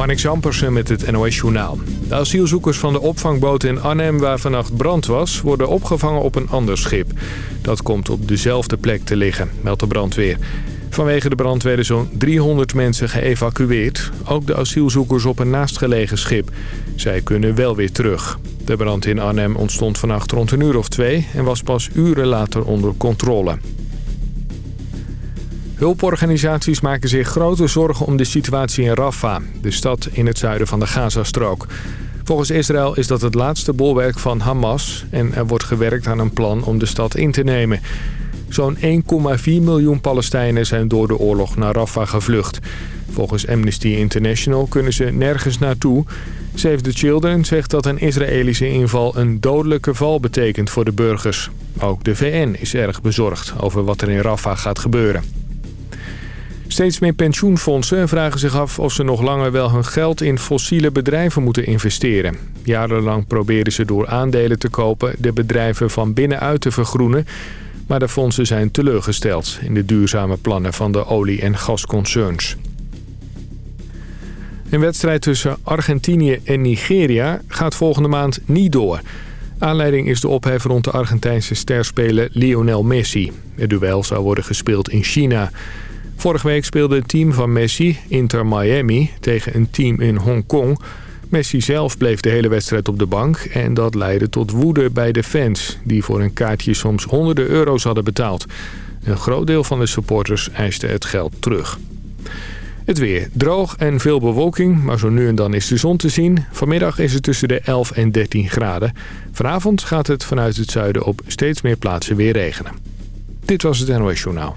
Marnix Ampersen met het NOS Journaal. De asielzoekers van de opvangboot in Arnhem waar vannacht brand was... worden opgevangen op een ander schip. Dat komt op dezelfde plek te liggen, meldt de brandweer. Vanwege de brand werden zo'n 300 mensen geëvacueerd. Ook de asielzoekers op een naastgelegen schip. Zij kunnen wel weer terug. De brand in Arnhem ontstond vannacht rond een uur of twee... en was pas uren later onder controle. Hulporganisaties maken zich grote zorgen om de situatie in Rafah, de stad in het zuiden van de Gazastrook. Volgens Israël is dat het laatste bolwerk van Hamas en er wordt gewerkt aan een plan om de stad in te nemen. Zo'n 1,4 miljoen Palestijnen zijn door de oorlog naar Rafah gevlucht. Volgens Amnesty International kunnen ze nergens naartoe. Save the Children zegt dat een Israëlische inval een dodelijke val betekent voor de burgers. Ook de VN is erg bezorgd over wat er in Rafah gaat gebeuren. Steeds meer pensioenfondsen vragen zich af of ze nog langer wel hun geld in fossiele bedrijven moeten investeren. Jarenlang proberen ze door aandelen te kopen de bedrijven van binnenuit te vergroenen. Maar de fondsen zijn teleurgesteld in de duurzame plannen van de olie- en gasconcerns. Een wedstrijd tussen Argentinië en Nigeria gaat volgende maand niet door. Aanleiding is de ophef rond de Argentijnse sterspeler Lionel Messi. Het duel zou worden gespeeld in China. Vorige week speelde het team van Messi, Inter Miami, tegen een team in Hongkong. Messi zelf bleef de hele wedstrijd op de bank en dat leidde tot woede bij de fans... die voor een kaartje soms honderden euro's hadden betaald. Een groot deel van de supporters eiste het geld terug. Het weer. Droog en veel bewolking, maar zo nu en dan is de zon te zien. Vanmiddag is het tussen de 11 en 13 graden. Vanavond gaat het vanuit het zuiden op steeds meer plaatsen weer regenen. Dit was het NOS Journaal.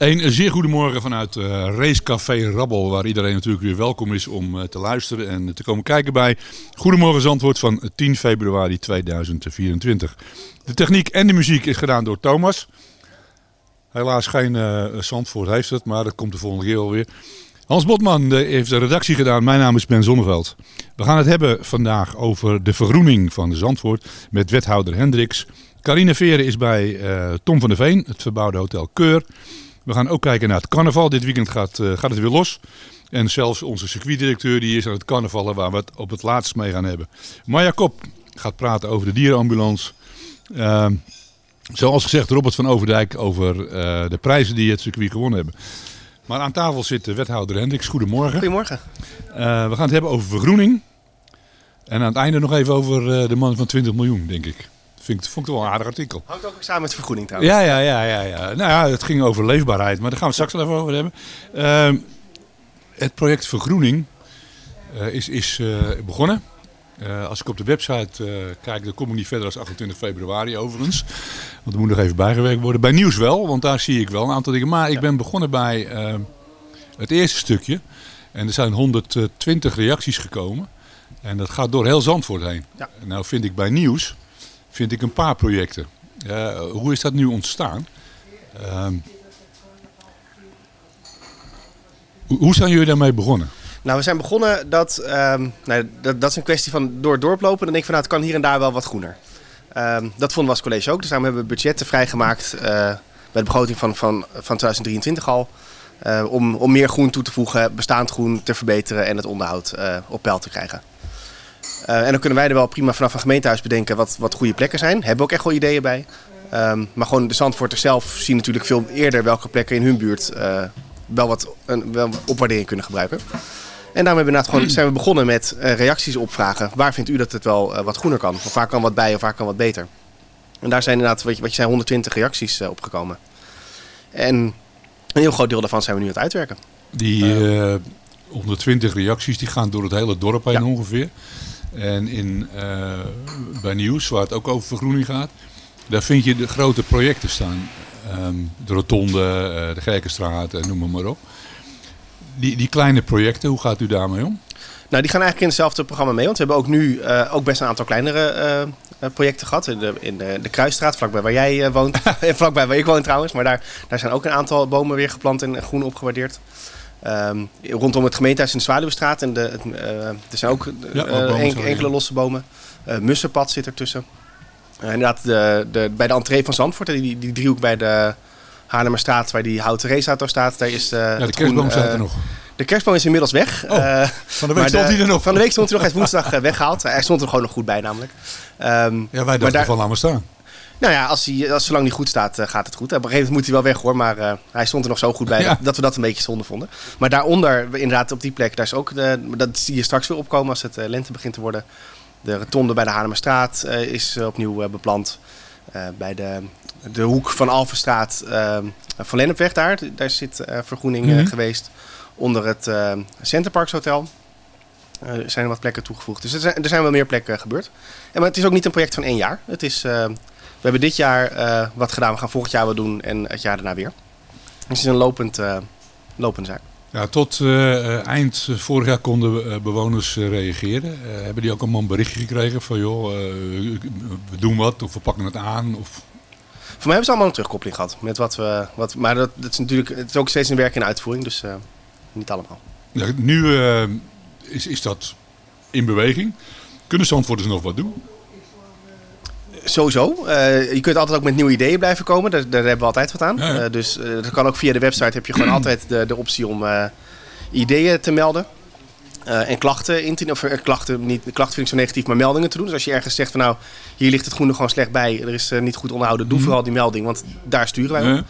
Een zeer goedemorgen vanuit eh, Racecafé Rabbel, waar iedereen natuurlijk weer welkom is om eh, te luisteren en te komen kijken bij Goedemorgen Zandvoort van 10 februari 2024. De techniek en de muziek is gedaan door Thomas. Helaas geen eh, Zandvoort heeft het, maar dat komt de volgende keer alweer. Hans Botman heeft de redactie gedaan. Mijn naam is Ben Zonneveld. We gaan het hebben vandaag over de vergroening van de Zandvoort met wethouder Hendricks. Carine Veren is bij Tom van der Veen, het verbouwde hotel Keur. We gaan ook kijken naar het carnaval. Dit weekend gaat, eh, gaat het weer los. En zelfs onze circuitdirecteur die is aan het carnavallen waar we het op het laatst mee gaan hebben. Marja Kop gaat praten over de dierenambulance. Ehm, zoals gezegd Robert van Overdijk over eh, de prijzen die het circuit gewonnen hebben. Maar aan tafel zit de wethouder Hendricks. Goedemorgen. Goedemorgen. Eh, we gaan het hebben over vergroening. En aan het einde nog even over de man van 20 miljoen, denk ik. Vind vond ik toch wel een aardig artikel. Hangt ook samen met vergoeding trouwens. Ja, ja, ja, ja, ja. Nou ja, het ging over leefbaarheid, maar daar gaan we straks wel even over hebben. Ehm, het project Vergroening eh, is, is eh, begonnen. Eh, als ik op de website kijk, dan kom ik niet verder dan 28 februari overigens. Want er moet nog even bijgewerkt worden. Bij nieuws wel, want daar zie ik wel een aantal dingen. Maar ik ben begonnen bij eh, het eerste stukje. En er zijn 120 reacties gekomen. En dat gaat door heel Zandvoort heen. Ja. Nou vind ik bij nieuws vind ik een paar projecten. Hoe is dat nu ontstaan? Ehm, hoe- zijn jullie daarmee begonnen? Nou, we zijn begonnen dat, ehm, nou, dat, dat is een kwestie van door het dorp lopen. Dan denk ik van nou, het kan hier en daar wel wat groener. Ehm, dat vonden we als college ook. Dus daarom hebben we budgetten vrijgemaakt eh, bij de begroting van, van, van 2023 al. eh, om, om meer groen toe te voegen, bestaand groen te verbeteren en het onderhoud eh, op peil te krijgen. Eh, en dan kunnen wij er wel prima vanaf een gemeentehuis bedenken wat, wat goede plekken zijn. Hebben we ook echt wel ideeën bij. Ehm, maar gewoon de Zandvoorters zelf zien natuurlijk veel eerder welke plekken in hun buurt eh, wel wat een, wel opwaardering kunnen gebruiken. En daarom hebben we inderdaad gewoon, zijn we begonnen met eh, reacties opvragen. Waar vindt u dat het wel wat groener kan? Of waar kan wat bij of waar kan wat beter? En daar zijn inderdaad, wat je, wat je zei, 120 reacties eh, opgekomen. En een heel groot deel daarvan zijn we nu aan het uitwerken. Die eh 120 reacties die gaan door het hele dorp heen Ja. ongeveer. En in, eh, bij nieuws, waar het ook over vergroening gaat, daar vind je de grote projecten staan. Ehm, de Rotonde, eh, de Gerkenstraat, en noem maar, maar op. Die, die kleine projecten, hoe gaat u daarmee om? Nou, die gaan eigenlijk in hetzelfde programma mee. Want we hebben ook nu eh, ook best een aantal kleinere eh, eh, projecten gehad. In, de, in de, de Kruisstraat, vlakbij waar jij eh, woont. en vlakbij waar ik woon trouwens. Maar daar, daar zijn ook een aantal bomen weer geplant en groen opgewaardeerd. Ehm, rondom het gemeentehuis in de Zwaluwestraat. En de, het, eh, er zijn ook, eh, Ja, ook bomen, en- sorry. enkele losse bomen. Eh Mussenpad zit ertussen. Inderdaad, de, de, bij de entree van Zandvoort, die, die driehoek bij de Haarlemmerstraat, waar die houten raceauto staat. Daar is, Ja, de kerstboom staat er nog. De kerstboom is inmiddels weg. Oh, Van de week stond de- hij er nog. Van de week stond hij nog eens woensdag eh, weggehaald. Hij stond er gewoon nog goed bij namelijk. Ehm, Ja, wij dachten daar- van maar staan. Nou ja, als hij, als, zolang hij goed staat, eh, gaat het goed. Op een gegeven moment moet hij wel weg hoor, maar eh, hij stond er nog zo goed bij Ja. dat, dat we dat een beetje zonde vonden. Maar daaronder, inderdaad op die plek, daar is ook de, dat zie je straks weer opkomen als het eh, lente begint te worden. De rotonde bij de Haarlemmerstraat eh, is opnieuw beplant. Bij de, de hoek van Alphenstraat, eh, van Lennepweg daar, daar zit vergroening Mhm. geweest. Onder het Centerparks Hotel eh, zijn er wat plekken toegevoegd. Dus er zijn, er zijn wel meer plekken gebeurd. En, maar het is ook niet een project van één jaar. Het is, we hebben dit jaar eh, wat gedaan, we gaan volgend jaar wat doen en het jaar daarna weer. Dus het is een lopend, eh lopende zaak. Ja, tot eh, eind vorig jaar konden bewoners reageren. Hebben die ook een man berichtje gekregen van joh, we doen wat of we pakken het aan? Of... Voor mij hebben ze allemaal een terugkoppeling gehad. Met wat we, wat, maar dat, dat is natuurlijk het is ook steeds een werk in uitvoering, dus niet allemaal. Ja, nu is, is dat in beweging. Kunnen Zandvoorters nog wat doen? Sowieso. Eh, je kunt altijd ook met nieuwe ideeën blijven komen. Daar, daar hebben we altijd wat aan. Ja, ja. Eh, dus eh, dat kan ook via de website. Heb je gewoon altijd de, de optie om ideeën te melden. En klachten in te of klachten, niet, klachten vind ik zo negatief, maar meldingen te doen. Dus als je ergens zegt van nou, hier ligt het groen er gewoon slecht bij. Er is niet goed onderhouden. Doe vooral die melding, want daar sturen wij op.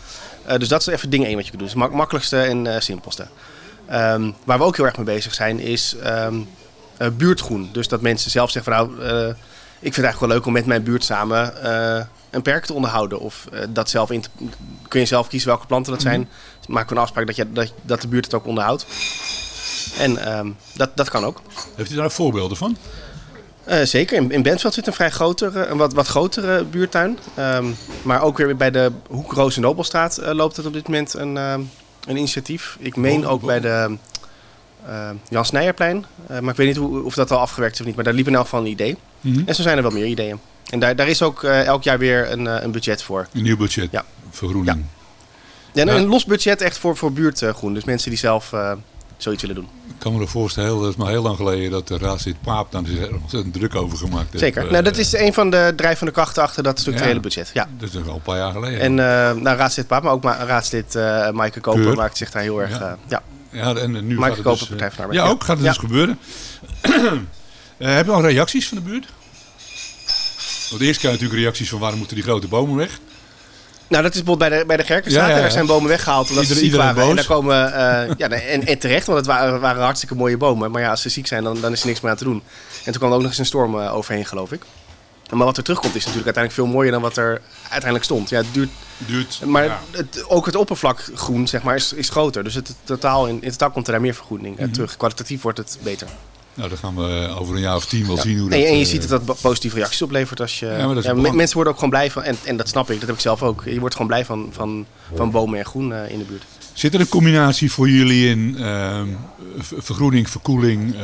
Ja. Dus dat is even ding één wat je kunt doen. Is het mak- makkelijkste en simpelste. Ehm, waar we ook heel erg mee bezig zijn is ehm, eh, buurtgroen. Dus dat mensen zelf zeggen van nou, ik vind het eigenlijk wel leuk om met mijn buurt samen eh, een perk te onderhouden. Of eh, dat zelf in te- kun je zelf kiezen welke planten dat zijn. Maken we een afspraak dat, je, dat, dat de buurt het ook onderhoudt. En ehm, dat, dat kan ook. Heeft u daar voorbeelden van? Eh, zeker, in, in Bentveld zit een vrij grotere, een wat, wat grotere buurtuin. Ehm, maar ook weer bij de Hoek Roos en Nobelstraat loopt het op dit moment een, ehm, een initiatief. Ik meen ook bij de Jan Snijerplein. Maar ik weet niet hoe, of dat al afgewerkt is of niet. Maar daar liep in elk geval een idee. Mhm. En zo zijn er wel meer ideeën. En daar, daar is ook eh, elk jaar weer een, eh, een budget voor. Een nieuw budget. Ja. Vergroening. En Ja. een los budget echt voor, voor buurtgroen. Dus mensen die zelf eh, zoiets willen doen. Ik kan me voorstellen, dat is maar heel lang geleden dat de raadslid Paap daar is ontzettend druk over gemaakt heeft. Zeker. Eh, nou, dat is een van de drijvende krachten achter dat structurele Ja. budget. Ja. Dat is al een paar jaar geleden. En eh nou, raadslid Paap, maar ook ma- raadslid eh Maaike Koper Keur. maakt zich daar heel erg... Ja. eh, ja. ja, en nu Maaike gaat het Koper, dus, Partij eh, van de Arbeid. Ja, Ja. ook gaat het Ja. dus gebeuren. Eh, heb je al reacties van de buurt? Want eerst krijg je natuurlijk reacties van waarom moeten die grote bomen weg? Nou, dat is bijvoorbeeld bij de, bij de Gerkenstraat. Ja, ja, En ja. Daar zijn bomen weggehaald omdat Ieder- ze ziek waren. En, daar komen, eh, ja, en, en terecht, want het waren, waren hartstikke mooie bomen. Maar ja, als ze ziek zijn, dan, dan is er niks meer aan te doen. En toen kwam er ook nog eens een storm eh, overheen, geloof ik. Maar wat er terugkomt is natuurlijk uiteindelijk veel mooier dan wat er uiteindelijk stond. Ja, het duurt, Duurt. maar het, ook het oppervlak groen zeg maar, is, is groter. Dus het, totaal, in, in totaal komt er daar meer vergoeding Mhm. terug. Kwalitatief wordt het beter. Nou, dan gaan we eh, over een jaar of tien wel Ja. zien hoe Nee, dat... en je eh, ziet dat dat positieve reacties oplevert als je. Ja, maar dat is ja, me- belangrijk. mensen worden ook gewoon blij van, en, en dat snap ik, dat heb ik zelf ook. Je wordt gewoon blij van, van, van bomen en groen eh, in de buurt. Zit er een combinatie voor jullie in ehm, vergroening, verkoeling,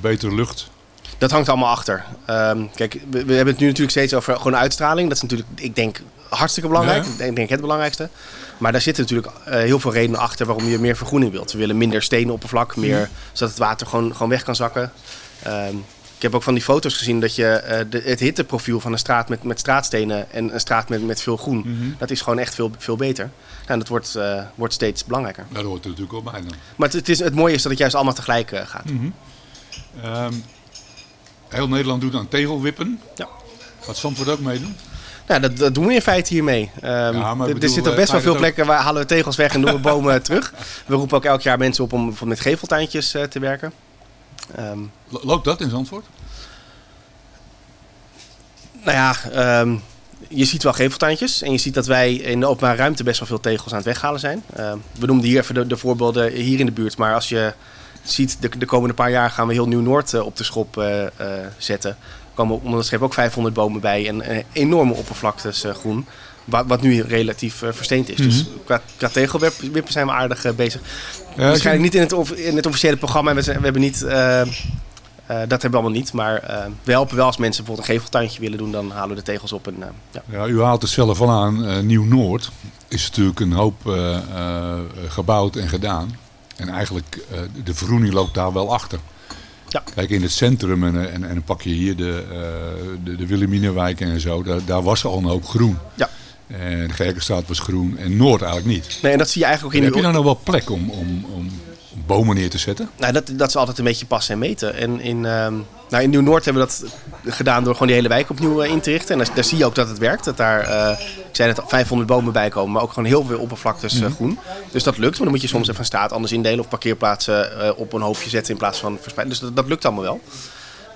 betere lucht? Dat hangt allemaal achter. Ehm, kijk, we, we hebben het nu natuurlijk steeds over gewoon uitstraling. Dat is natuurlijk, ik denk, hartstikke belangrijk. Ik denk het belangrijkste. Maar daar zitten natuurlijk eh, heel veel redenen achter waarom je meer vergroening wilt. We willen minder stenenoppervlak, meer, zodat het water gewoon, gewoon weg kan zakken. Ehm, ik heb ook van die foto's gezien dat je eh, de, het hitteprofiel van een straat met, met straatstenen en een straat met, met veel groen, Mhm. dat is gewoon echt veel, veel beter. En dat wordt, eh, wordt steeds belangrijker. Daar hoort er natuurlijk wel bij dan. Maar het, het, is, het mooie is dat het juist allemaal tegelijk gaat. Ehm, heel Nederland doet aan tegelwippen. Ja. Gaat Zandvoort ook meedoen? Nou, dat, dat doen we in feite hiermee. Ja, maar er- zitten eh, best wel veel ook- plekken waar halen we tegels weg en doen we bomen terug. We roepen ook elk jaar mensen op om bijvoorbeeld met geveltuintjes eh, te werken. Lo- Loopt dat in Zandvoort? nou ja, ehm, je ziet wel geveltuintjes en je ziet dat wij in de openbare ruimte best wel veel tegels aan het weghalen zijn. We noemden hier even de, de voorbeelden hier in de buurt, maar als je ziet, de, de komende paar jaar gaan we heel Nieuw-Noord eh, op de schop zetten. Komen het schip ook 500 bomen bij en eh, enorme oppervlaktes eh, groen. Wa- Wat nu relatief eh, versteend is. Dus qua, qua tegelwippen zijn we aardig bezig. Waarschijnlijk niet in het, of- in het officiële programma. We, zijn- we hebben niet, dat hebben we allemaal niet. Maar we helpen wel als mensen bijvoorbeeld een geveltuintje willen doen. Dan halen we de tegels op. En, ja. Ja, u haalt het zelf al aan. Nieuw-Noord is natuurlijk een hoop gebouwd en gedaan. En eigenlijk, de vergroening loopt daar wel achter. Ja. Kijk, in het centrum en, en, en dan pak je hier de, eh de, de en zo. Daar, daar was al een hoop groen. Ja. En de Gerkenstraat was groen en Noord eigenlijk niet. Nee, en dat zie je eigenlijk ook in Heb je die- daar nog wel plek om, om, om bomen neer te zetten? Nou, dat, dat is altijd een beetje passen en meten. En in, ehm, nou, in Nieuw-Noord hebben we dat gedaan door gewoon die hele wijk opnieuw eh, in te richten. En daar, daar zie je ook dat het werkt. Dat daar, eh, ik zei net, al, 500 bomen bij komen, maar ook gewoon heel veel oppervlaktes eh, groen. Dus dat lukt, maar dan moet je soms even een straat anders indelen of parkeerplaatsen op een hoopje zetten in plaats van verspreiden. Dus dat, dat lukt allemaal wel.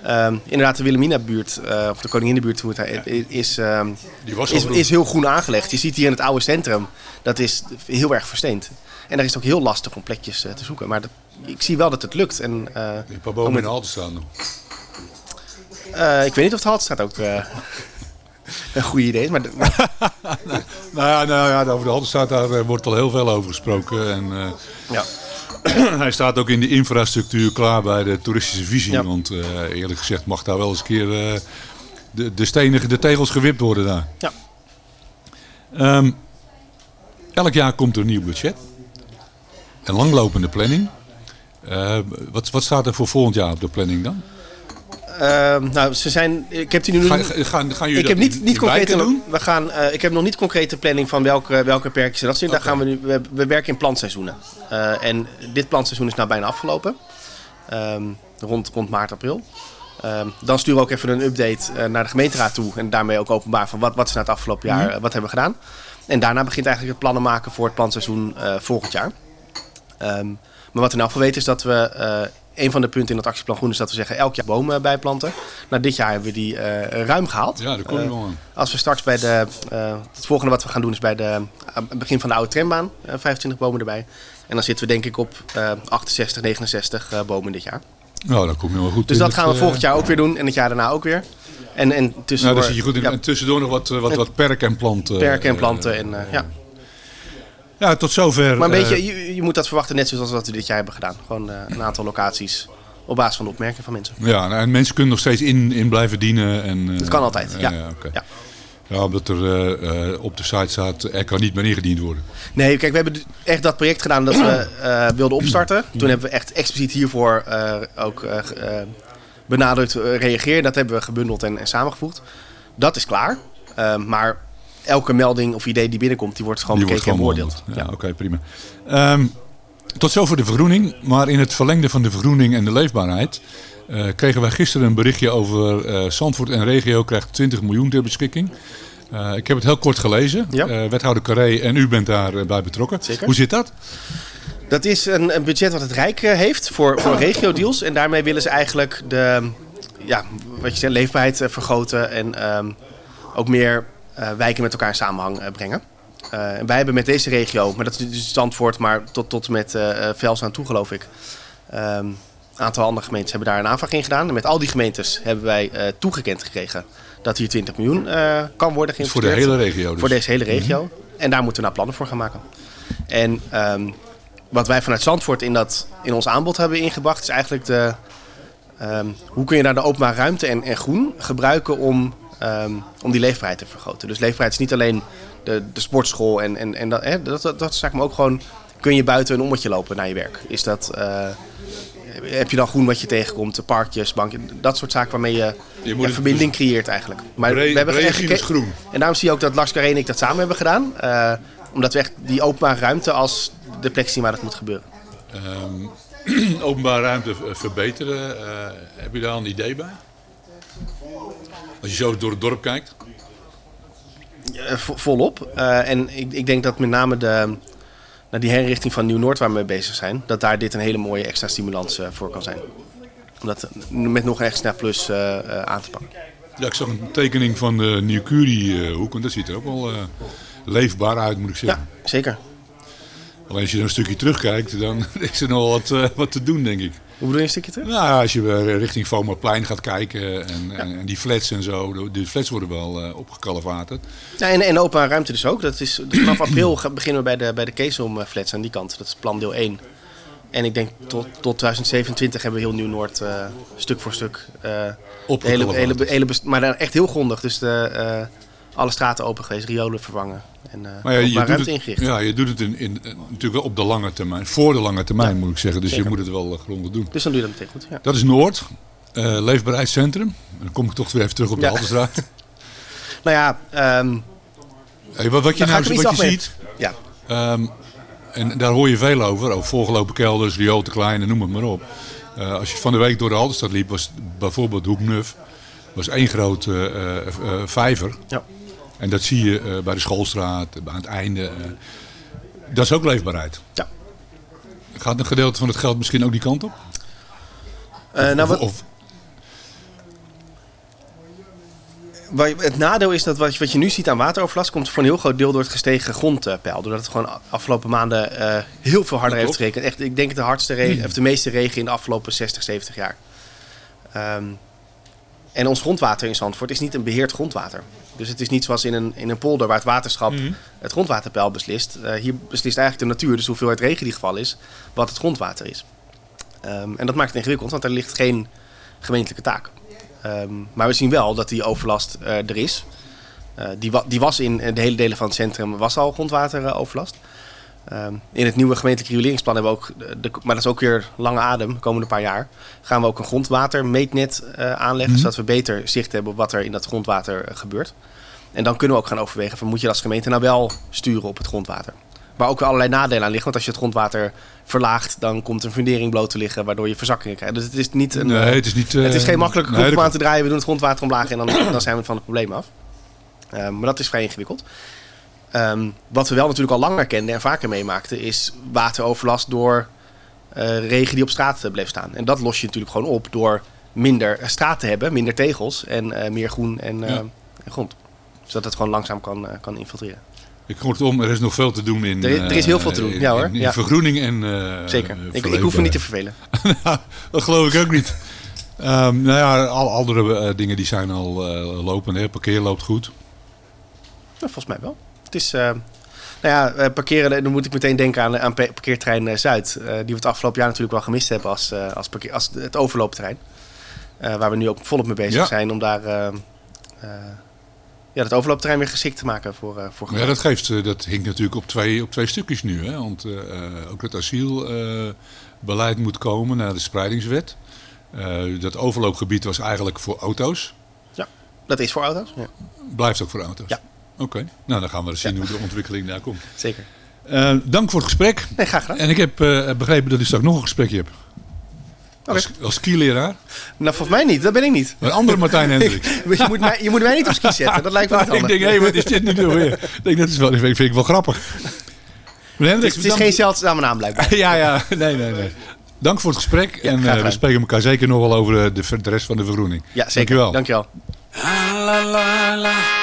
Ehm, inderdaad, de Wilhelmina-buurt, of de Koninginnenbuurt, het heet, is, ehm, is, is heel groen aangelegd. Je ziet hier in het oude centrum, dat is heel erg versteend. En daar is het ook heel lastig om plekjes eh, te zoeken. Maar dat, ik zie wel dat het lukt. En, eh, Een paar bomen in de halte staan nog. eh, ik weet niet of de Haltestraat ook eh, een goed idee is. Maar, maar- Nou ja, nou ja over de Haltestraat daar wordt al heel veel over gesproken. En, ja. Hij staat ook in de infrastructuur klaar bij de toeristische visie. Ja. Want eerlijk gezegd mag daar wel eens een keer de, de, stenen, de tegels gewipt worden daar. Ja. Ehm, elk jaar komt er een nieuw budget. Een langlopende planning. Eh, wat, wat staat er voor volgend jaar op de planning dan? Ehm, nou, ze zijn. Ik heb die nu. Ga, ga- gaan, gaan jullie ik heb niet, niet doen? We gaan, eh, ik heb nog niet concrete planning van welke, welke perkjes en dat soort. Daar gaan we nu. We, we werken in planseizoenen. Eh, en dit planseizoen is nou bijna afgelopen. Ehm, rond, rond maart, april. Ehm, dan sturen we ook even een update naar de gemeenteraad toe. En daarmee ook openbaar van wat, wat is nou het afgelopen jaar, Mhm. wat hebben we gedaan. En daarna begint eigenlijk het plannen maken voor het planseizoen eh, volgend jaar. Ehm, Maar wat we nou voor weten is dat we... eh, een van de punten in het actieplan Groen is dat we zeggen elk jaar bomen bijplanten. Nou, dit jaar hebben we die eh, ruim gehaald. Ja, daar kom je Eh, wel aan. als we straks bij de. het volgende wat we gaan doen is bij de het begin van de oude trambaan. eh, 25 bomen erbij. En dan zitten we denk ik op eh 68, 69 eh, bomen dit jaar. Nou, dan kom je wel goed Dus dat het, gaan we volgend jaar ook weer doen. En het jaar daarna ook weer. En, en Nou, tussendoor. zit je goed in. ja, En tussendoor nog wat, wat, wat perk en planten. perken en planten. En, ja. Ja, tot zover. Maar een eh, beetje, je, je moet dat verwachten net zoals wat we dit jaar hebben gedaan. Gewoon eh, een aantal locaties op basis van de opmerkingen van mensen. Ja, nou, en mensen kunnen nog steeds in, in blijven dienen. En, eh, Dat kan altijd, ja. Ja. Ja, omdat er eh, eh, op de site staat, er kan niet meer ingediend worden. Nee, kijk, we hebben echt dat project gedaan dat we eh, wilden opstarten. Toen hebben we echt expliciet hiervoor eh, ook eh, eh, benadrukt eh, reageren. Dat hebben we gebundeld en, en samengevoegd. Dat is klaar. Eh, maar elke melding of idee die binnenkomt, die wordt gewoon Die wordt bekeken en beoordeeld. Ja, oké, prima. Ehm, tot zover de vergroening. Maar in het verlengde van de vergroening en de leefbaarheid... eh, kregen wij gisteren een berichtje over eh Zandvoort en regio krijgt 20 miljoen ter beschikking. Eh, ik heb het heel kort gelezen. Ja. Wethouder Carré en u bent daarbij bij betrokken. Zeker. Hoe zit dat? Dat is een, een budget wat het Rijk heeft voor, voor regio-deals. En daarmee willen ze eigenlijk de ja, wat je zegt, leefbaarheid vergroten. En ehm, ook meer wijken met elkaar in samenhang eh, brengen. Eh, en wij hebben met deze regio, maar dat is dus Zandvoort, maar tot, tot met eh Vels aan toe geloof ik. Ehm, een aantal andere gemeentes hebben daar een aanvraag in gedaan. En met al die gemeentes hebben wij eh, toegekend gekregen dat hier 20 miljoen eh, kan worden Voor de geïnvesteerd. hele regio dus. Voor deze hele regio. En daar moeten we nou plannen voor gaan maken. En ehm, wat wij vanuit Zandvoort in, dat, in ons aanbod hebben ingebracht, is eigenlijk de. ehm, hoe kun je daar de openbare ruimte en, en groen gebruiken om, ehm, om die leefbaarheid te vergroten? Dus leefbaarheid is niet alleen de, de sportschool en, en, en dat, hè, dat, dat, zeg maar ook gewoon. Kun je buiten een ommetje lopen naar je werk? Is dat, eh, heb je dan groen wat je tegenkomt, parkjes, bankjes, dat soort zaken waarmee je, Je moet ja, het verbinding creëert eigenlijk. Maar we hebben echt Bregisch geke- groen. en daarom zie je ook dat Lars Carré en ik dat samen hebben gedaan. Eh, omdat we echt die openbare ruimte als de plek zien waar dat moet gebeuren. Ehm, openbare ruimte verbeteren. eh, heb je daar een idee bij? Als je zo door het dorp kijkt. Eh, vo- volop. Eh, en ik, ik denk dat met name de, nou, die herinrichting van Nieuw-Noord waar we mee bezig zijn, dat daar dit een hele mooie extra stimulans eh, voor kan zijn. Om dat met nog een extra plus aan te pakken. Ja, ik zag een tekening van de Nieuw-Curie-hoek. En dat ziet er ook wel leefbaar uit, moet ik zeggen. Ja, zeker. Alleen als je er een stukje terugkijkt, dan is er nog wat, wat te doen, denk ik. Hoe bedoel je een stukje terug? Nou, ja, als je weer richting Vomerplein gaat kijken en, en, en die flats en zo. de- Die flats worden wel eh opgekalfaterd. Ja, en, en openbare ruimte dus ook. Dat is, dus vanaf april beginnen we bij de, bij de Keesum flats aan die kant. Dat is plan deel 1. En ik denk tot, tot 2027 hebben we heel Nieuw-Noord eh, stuk voor stuk. eh, de hele, hele, hele, maar echt heel grondig. Dus de, eh, alle straten open geweest, riolen vervangen. En uh, Maar ja, je doet, ruimte het, ingericht. ja, je doet het in, in, natuurlijk wel op de lange termijn. Voor de lange termijn moet ik zeggen. Dus zeker. je moet het wel eh, grondig doen. Dus dan doe je dat meteen goed. Ja. Dat is Noord. eh leefbaarheidscentrum. En dan kom ik toch weer even terug op de Ja. Haltestraat. Nou ja, ehm, Hey, wat, wat je nou wat je ziet, ja. ehm, en daar hoor je veel over, over volgelopen kelders, riool te klein en noem het maar op. Eh, als je van de week door de Haldenstad liep, was bijvoorbeeld Hoek Nuf, was één grote eh, eh, vijver. Ja. En dat zie je eh, bij de schoolstraat, aan het einde. eh. dat is ook leefbaarheid. Ja. Gaat een gedeelte van het geld misschien ook die kant op? Eh, nou, of, wat, of- Het nadeel is dat wat je, wat je nu ziet aan wateroverlast komt voor een heel groot deel door het gestegen grondpeil. Doordat het gewoon afgelopen maanden eh, heel veel harder heeft gerekend. Echt, ik denk de hardste regen, of de meeste regen in de afgelopen 60, 70 jaar. Ehm, en ons grondwater in Zandvoort is niet een beheerd grondwater. Dus het is niet zoals in een, in een polder waar het waterschap het grondwaterpeil beslist. Eh, hier beslist eigenlijk de natuur, dus hoeveelheid regen die gevallen is, wat het grondwater is. Ehm, en dat maakt het ingewikkeld, want er ligt geen gemeentelijke taak. Ehm, maar we zien wel dat die overlast eh, er is. Eh, die, wa- die was in de hele delen van het centrum was al grondwateroverlast. Ehm, in het nieuwe gemeentelijk rioleringsplan hebben we ook, de, maar dat is ook weer lange adem, de komende paar jaar, gaan we ook een grondwatermeetnet eh, aanleggen, zodat we beter zicht hebben op wat er in dat grondwater eh, gebeurt. En dan kunnen we ook gaan overwegen, van, moet je als gemeente nou wel sturen op het grondwater? Waar ook weer allerlei nadelen aan liggen, want als je het grondwater verlaagt, dan komt een fundering bloot te liggen, waardoor je verzakkingen krijgt. Dus het is niet een, nee, eh, het is niet... het is eh, geen makkelijke nee, aan te draaien. We doen het grondwater omlaag en dan, dan zijn we van het probleem af. Eh, maar dat is vrij ingewikkeld. Ehm, wat we wel natuurlijk al langer kenden en vaker meemaakten, is wateroverlast door eh, regen die op straat eh, bleef staan. En dat los je natuurlijk gewoon op door minder eh, straat te hebben, minder tegels en meer groen en, eh, Ja. en grond. Zodat het gewoon langzaam kan, kan infiltreren. Ik kortom, er is nog veel te doen in... Er is- er is heel veel te doen, ja hoor, In, in ja. vergroening en Zeker. ik, ik hoef me niet te vervelen. dat geloof ik ook niet. Ehm, nou ja, al andere dingen die zijn al eh lopen. Hè. Parkeer loopt goed. Ja, volgens mij wel. Het is, eh, nou ja, eh, parkeren, dan moet ik meteen denken aan, aan pa- parkeerterrein eh, Zuid. eh, die we het afgelopen jaar natuurlijk wel gemist hebben als, eh, als, parkeer, als het overloopterrein. Eh, waar we nu ook volop mee bezig Ja. zijn om daar eh, eh, ja, dat overloopterrein weer geschikt te maken voor, eh voor Ja, dat, geeft, eh, dat hinkt natuurlijk op twee, op twee stukjes nu. Hè? Want eh, eh, ook het asielbeleid moet komen naar de spreidingswet. Eh, dat overloopgebied was eigenlijk voor auto's. Dat is voor auto's? Ja, Blijft ook voor auto's? Ja. Oké, nou dan gaan we eens zien hoe de ontwikkeling daar komt. zeker. Eh, dank voor het gesprek. Nee, graag gedaan. En ik heb eh, begrepen dat u straks nog een gesprekje hebt. Als, als skileraar. Nou, volgens mij niet. Dat ben ik niet. Een andere Martijn Hendricks. je, moet mij, je moet mij niet op ski zetten. Dat lijkt me niet ik denk, hé, wat is dit nu nou weer? Ik denk, dat is wel, vind ik wel grappig. Meneer Het is, het is geen zeldzame naam blijkbaar. Ja, ja, nee, nee, nee. Dank voor het gesprek. en eh, we spreken elkaar zeker nog wel over de, de rest van de vergroening. Ja, zeker. Dankjewel. Dankjewel.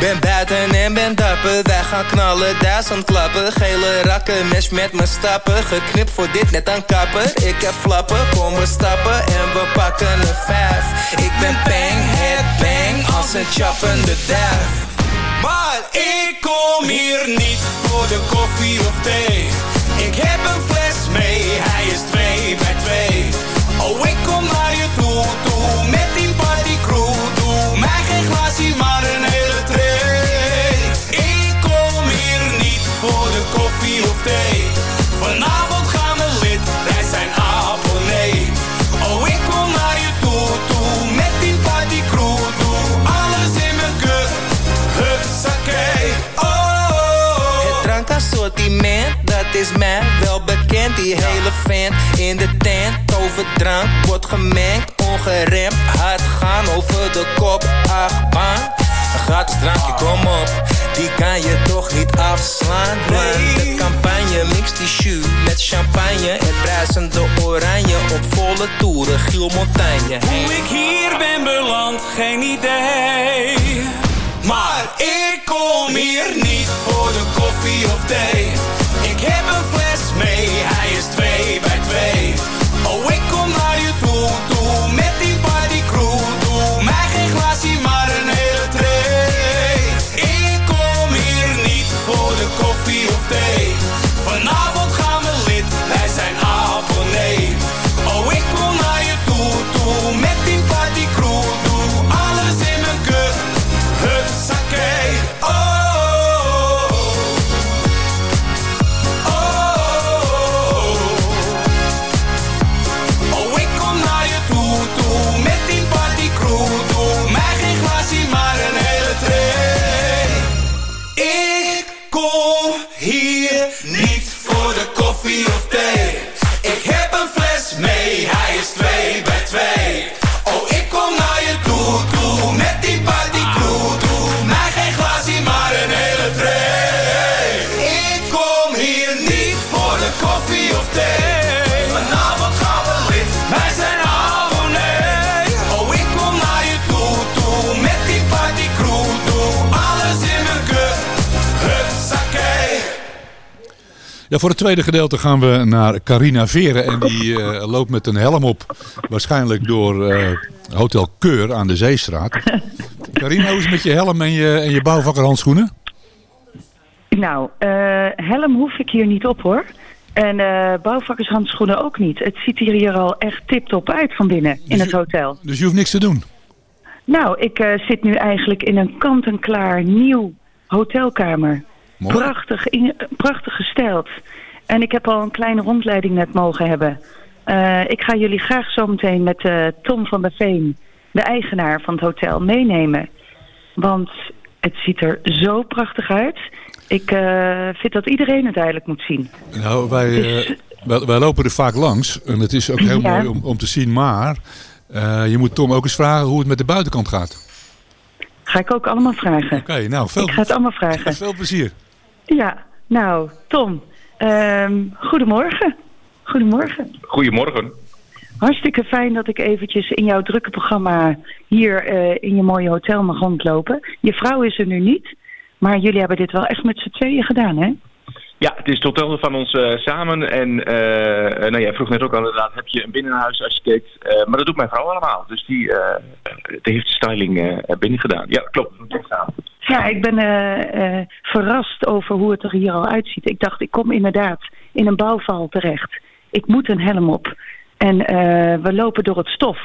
Ben buiten en ben dapper, wij gaan knallen, duizend klappen Gele rakken, mes met me stappen. Geknipt voor dit net een kapper Ik heb flappen, kom we stappen en we pakken een vijf. Ik ben bang, het bang, als een chappende duif Maar ik kom hier niet voor de koffie of thee. Ik heb een fles mee, hij is twee bij twee Oh, ik kom naar je toe, toe Met die partycrew, doe mij geen glaasje, maar een hele tray. Ik kom hier niet voor de koffie of thee. Vanavond gaan we lid, wij zijn abonnee. Oh, ik kom naar je toe, toe Met die partycrew, doe alles in mijn kut Hutsakee, oh. Het drankassortiment, dat is mij wel bekend. Die hele vent in de tent over drank wordt gemengd Ongeremd, hard gaan over de kop, achtbaan Een gratis drankje, kom op, die kan je toch niet afslaan de campagne mixt die jus met champagne. En bruisende oranje op volle toeren, Giel Montagne Hoe ik hier ben beland, geen idee. Maar ik kom hier niet voor de koffie of thee. Ik heb een fles mee, hij Ja, voor het tweede gedeelte gaan we naar Carina Veren. En die eh, loopt met een helm op. Waarschijnlijk door eh, Hotel Keur aan de Zeestraat. Carina, hoe is het met je helm en je, en je bouwvakkerhandschoenen? Nou, eh, helm hoef ik hier niet op hoor. En bouwvakkershandschoenen ook niet. Het ziet hier, hier al echt tip-top uit van binnen in het hotel. Dus je hoeft niks te doen. Nou, ik zit nu eigenlijk in een kant-en-klaar nieuw hotelkamer. Mooi. Prachtig, in, prachtig gesteld. En ik heb al een kleine rondleiding net mogen hebben. Eh, ik ga jullie graag zo meteen met eh, Tom van der Veen, de eigenaar van het hotel, meenemen. Want het ziet er zo prachtig uit. Ik eh, vind dat iedereen het eigenlijk moet zien. Nou, wij, eh, wij, wij lopen er vaak langs. En het is ook heel Ja. mooi om, om te zien. Maar je moet Tom ook eens vragen hoe het met de buitenkant gaat. Ga ik ook allemaal vragen. Oké, nou, veel, Ik ga het allemaal vragen. veel plezier. Ja, nou, Tom. ehm, goedemorgen. Goedemorgen. Goedemorgen. Hartstikke fijn dat ik eventjes in jouw drukke programma hier eh, in je mooie hotel mag rondlopen. Je vrouw is er nu niet, maar jullie hebben dit wel echt met z'n tweeën gedaan, hè? Ja, het is hotel van ons eh, samen. En eh, nou, jij vroeg net ook al inderdaad, heb je een binnenhuisarchitect? Eh maar dat doet mijn vrouw allemaal. Dus die, die heeft de styling binnen gedaan. Ja, klopt. Dat doen we samen. Ja, ik ben eh, eh, verrast over hoe het er hier al uitziet. Ik dacht, ik kom inderdaad in een bouwval terecht. Ik moet een helm op. En eh, we lopen door het stof.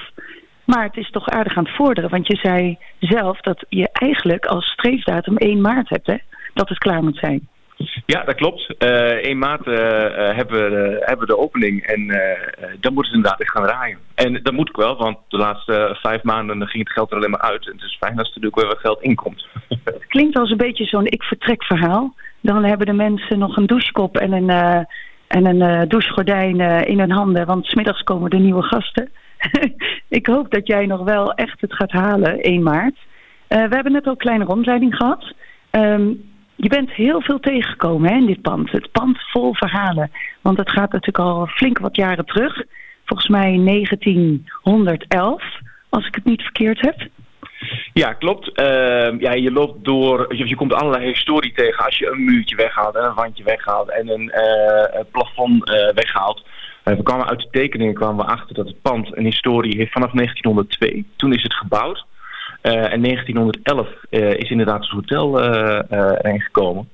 Maar het is toch aardig aan het vorderen. Want je zei zelf dat je eigenlijk als streefdatum 1 maart hebt, hè? Dat het klaar moet zijn. Ja, dat klopt. Eh 1 maart eh, eh, hebben, we, de- hebben de opening en eh, eh, dan moet het inderdaad echt gaan draaien. En dat moet ik wel, want de laatste vijf maanden ging het geld er alleen maar uit. En het is fijn als er natuurlijk weer wat geld inkomt. Het klinkt als een beetje zo'n ik-vertrek verhaal. Dan hebben de mensen nog een douchekop en een, eh, en een eh, douchegordijn eh, in hun handen. Want smiddags komen er nieuwe gasten. ik hoop dat jij nog wel echt het gaat halen, 1 maart. Eh, we hebben net al een kleine rondleiding gehad. Ehm, je bent heel veel tegengekomen hè, in dit pand. Het pand vol verhalen. Want het gaat natuurlijk al flink wat jaren terug. Volgens mij 1911, als ik het niet verkeerd heb. Ja, klopt. Ehm, ja, je loopt door, je, komt allerlei historie tegen als je een muurtje weghaalt en een wandje weghaalt en een eh, plafond eh, weghaalt. Eh, we kwamen uit de tekeningen kwamen we achter dat het pand een historie heeft vanaf 1902. Toen is het gebouwd. Eh, en 1911 eh, is inderdaad het hotel eh, erin gekomen.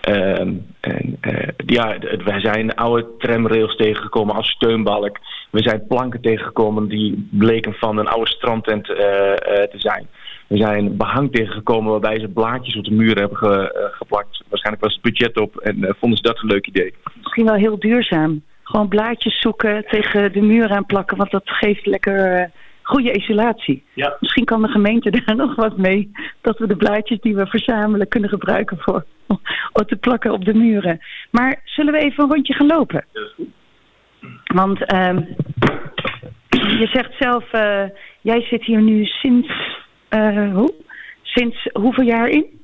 Ehm, en ja, wij zijn oude tramrails tegengekomen als steunbalk. We zijn planken tegengekomen die bleken van een oude strandtent te zijn. We zijn behang tegengekomen waarbij ze blaadjes op de muur hebben ge- geplakt. Waarschijnlijk was het budget op en vonden ze dat een leuk idee. misschien wel heel duurzaam. Gewoon blaadjes zoeken, tegen de muur aan plakken, want dat geeft lekker goede isolatie. Ja. Misschien kan de gemeente daar nog wat mee, dat we de blaadjes die we verzamelen kunnen gebruiken voor om te plakken op de muren. Maar zullen we even een rondje gaan lopen? Want ehm, je zegt zelf, eh, jij zit hier nu sinds, eh, hoe? Sinds hoeveel jaar in?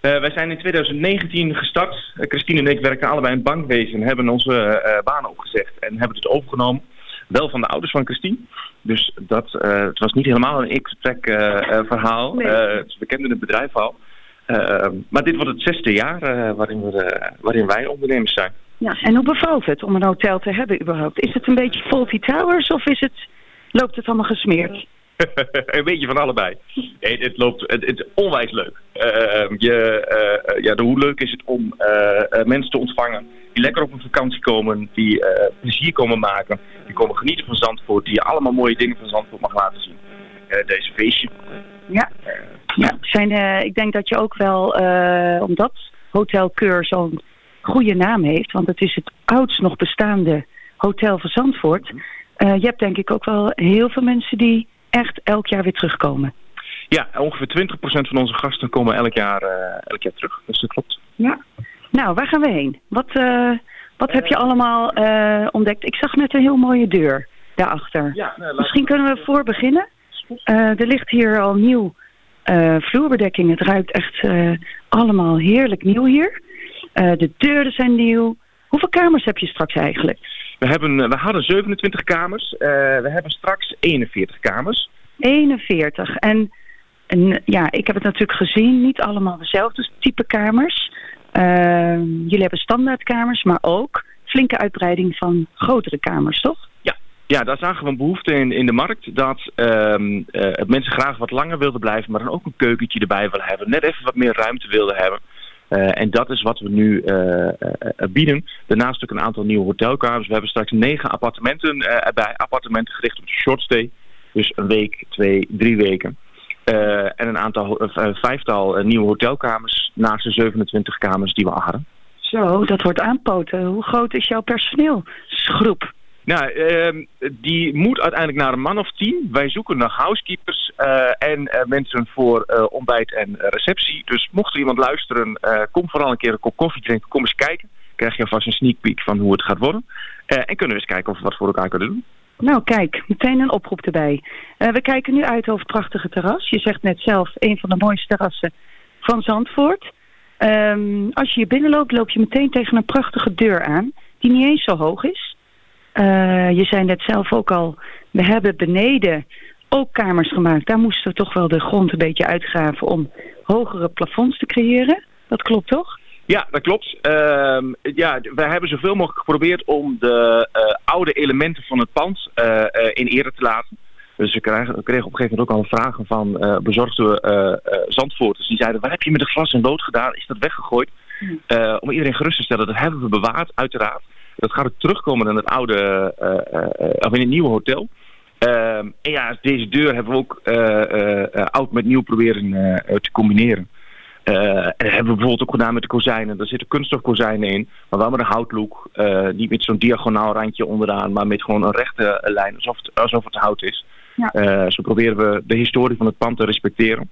Eh, wij zijn in 2019 gestart. Christine en ik werken allebei in het bankwezen. Hebben onze eh, banen opgezegd en hebben het overgenomen. Wel van de ouders van Christine. Dus dat, eh, het was niet helemaal een ik-vertrek eh, eh, verhaal. Nee. We kenden het bedrijf al. Maar dit wordt het zesde jaar waarin, we, waarin wij ondernemers zijn. Ja, en hoe bevalt het om een hotel te hebben überhaupt? Is het een beetje Faulty Towers of is het, loopt het allemaal gesmeerd? een beetje van allebei. Nee, het loopt het, het is onwijs leuk. Eh, je, eh, ja, de- hoe leuk is het om mensen te ontvangen die lekker op een vakantie komen, die eh, plezier komen maken, die komen genieten van Zandvoort, die je allemaal mooie dingen van Zandvoort mag laten zien. Eh, deze feestje. Ja, ja zijn, eh, ik denk dat je ook wel, eh, omdat Hotel Keur zo'n goede naam heeft, want het is het oudst nog bestaande hotel van Zandvoort. eh, je hebt denk ik ook wel heel veel mensen die echt elk jaar weer terugkomen. Ja, ongeveer 20% van onze gasten komen elk jaar, eh, elk jaar terug. Dus dat klopt. Ja. Nou, waar gaan we heen? Wat, eh, wat heb je allemaal eh, ontdekt? Ik zag net een heel mooie deur daarachter. Ja, nou, Misschien kunnen we voor beginnen. Eh, er ligt hier al nieuw eh, vloerbedekking. Het ruikt echt eh, allemaal heerlijk nieuw hier. Eh, de deuren zijn nieuw. Hoeveel kamers heb je straks eigenlijk? We, hebben, eh, we hadden 27 kamers. Eh, we hebben straks 41 kamers. 41. En, en ja, ik heb het natuurlijk gezien. Niet allemaal dezelfde type kamers. Eh, jullie hebben standaardkamers, maar ook flinke uitbreiding van grotere kamers, toch? Ja, ja daar zagen we een behoefte in, in de markt dat ehm, eh, mensen graag wat langer wilden blijven, maar dan ook een keukentje erbij willen hebben. Net even wat meer ruimte wilden hebben. Eh, en dat is wat we nu eh, bieden. Daarnaast ook een aantal nieuwe hotelkamers. We hebben straks negen appartementen erbij. Appartementen gericht op de short stay. Dus een week, twee, drie weken. Eh, en een aantal, eh, een vijftal eh, nieuwe hotelkamers naast de 27 kamers die we al hadden. Zo, dat wordt aanpoten. Hoe groot is jouw personeelsgroep? Nou, ehm, die moet uiteindelijk naar een man of tien. Wij zoeken naar housekeepers eh, en eh, mensen voor eh, ontbijt en eh, receptie. Dus mocht er iemand luisteren, eh, kom vooral een keer een kop koffie drinken. Kom eens kijken. Krijg je alvast een sneak peek van hoe het gaat worden. Eh, en kunnen we eens kijken of we wat voor elkaar kunnen doen. Nou, kijk, meteen een oproep erbij. Eh, we kijken nu uit over het prachtige terras. Je zegt net zelf, een van de mooiste terrassen van Zandvoort. Ehm, als je hier binnenloopt, loop je meteen tegen een prachtige deur aan, die niet eens zo hoog is. Eh, je zei net zelf ook al, we hebben beneden ook kamers gemaakt. Daar moesten we toch wel de grond een beetje uitgraven om hogere plafonds te creëren. Dat klopt toch? Ja, dat klopt. Ehm, ja, wij hebben zoveel mogelijk geprobeerd om de eh, oude elementen van het pand eh, eh, in ere te laten. Dus we kregen, we kregen op een gegeven moment ook al vragen van bezorgde Zandvoorters. Die zeiden, wat heb je met de glas en lood gedaan? Is dat weggegooid? Eh, om iedereen gerust te stellen, dat hebben we bewaard, uiteraard. Dat gaat ook terugkomen in het oude, of in het nieuwe hotel. Ehm, en ja, deze deur hebben we ook oud met nieuw proberen te combineren. Eh, en dat hebben we bijvoorbeeld ook gedaan met de kozijnen. Er zitten kunststofkozijnen in, maar wel met een houtlook. Eh, niet met zo'n diagonaal randje onderaan, maar met gewoon een rechte eh, lijn, alsof het, alsof het hout is. Ja. Eh, zo proberen we de historie van het pand te respecteren.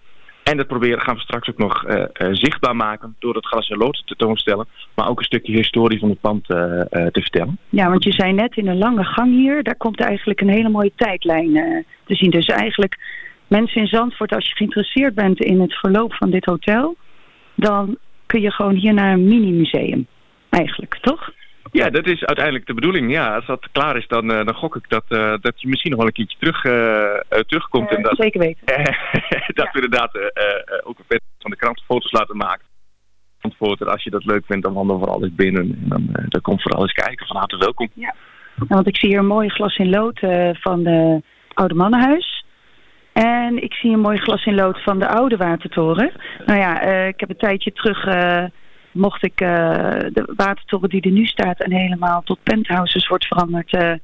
En dat proberen gaan we straks ook nog eh, eh, zichtbaar maken door het glas en lood te tentoonstellen. Maar ook een stukje historie van het pand eh, eh, te vertellen. Ja, want je zei net in een lange gang hier, daar komt eigenlijk een hele mooie tijdlijn eh, te zien. Dus eigenlijk mensen in Zandvoort, als je geïnteresseerd bent in het verloop van dit hotel, dan kun je gewoon hier naar een mini-museum. Eigenlijk, toch? Ja, dat is uiteindelijk de bedoeling. Ja, als dat klaar is, dan, eh, dan gok ik dat, eh, dat je misschien nog wel een keertje terug, eh, terugkomt. en dat, Zeker weten. dat we inderdaad ook een vet van de krant foto's laten maken. Als je dat leuk vindt, dan wandel vooral eens binnen. En dan, dan kom vooral eens kijken. Van harte welkom. Ja. Want ik zie hier een mooi glas in lood van de Oude Mannenhuis. En ik zie een mooi glas in lood van de Oude Watertoren. Nou ja, eh, ik heb een tijdje terug, eh, mocht ik eh, de watertoren die er nu staat en helemaal tot penthouses wordt veranderd,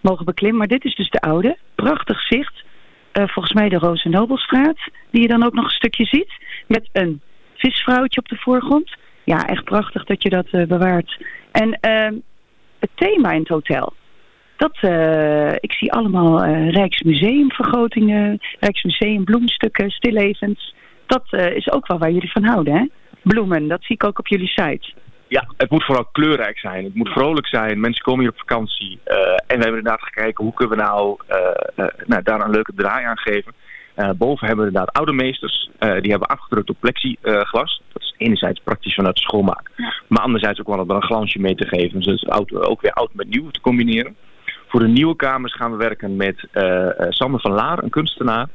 mogen beklimmen. Maar dit is dus de Oude. Prachtig zicht. Volgens mij de Roze Nobelstraat, die je dan ook nog een stukje ziet. Met een visvrouwtje op de voorgrond. Ja, echt prachtig dat je dat bewaart. En ehm, het thema in het hotel. Dat, eh, ik zie allemaal eh Rijksmuseumvergrotingen, Rijksmuseum bloemstukken, stillevens. Dat eh, is ook wel waar jullie van houden, hè? Bloemen, dat zie ik ook op jullie site. Ja, het moet vooral kleurrijk zijn. Het moet vrolijk zijn. Mensen komen hier op vakantie. En we hebben inderdaad gekeken hoe kunnen we nou, nou daar een leuke draai aan geven. Boven hebben we inderdaad oude meesters. die hebben afgedrukt op plexiglas. dat is enerzijds praktisch vanuit de schoolmaak. Maar anderzijds ook wel om er een glansje mee te geven. Dus oud, ook weer oud met nieuw te combineren. Voor de nieuwe kamers gaan we werken met eh, eh, Sander van Laar, een kunstenaar.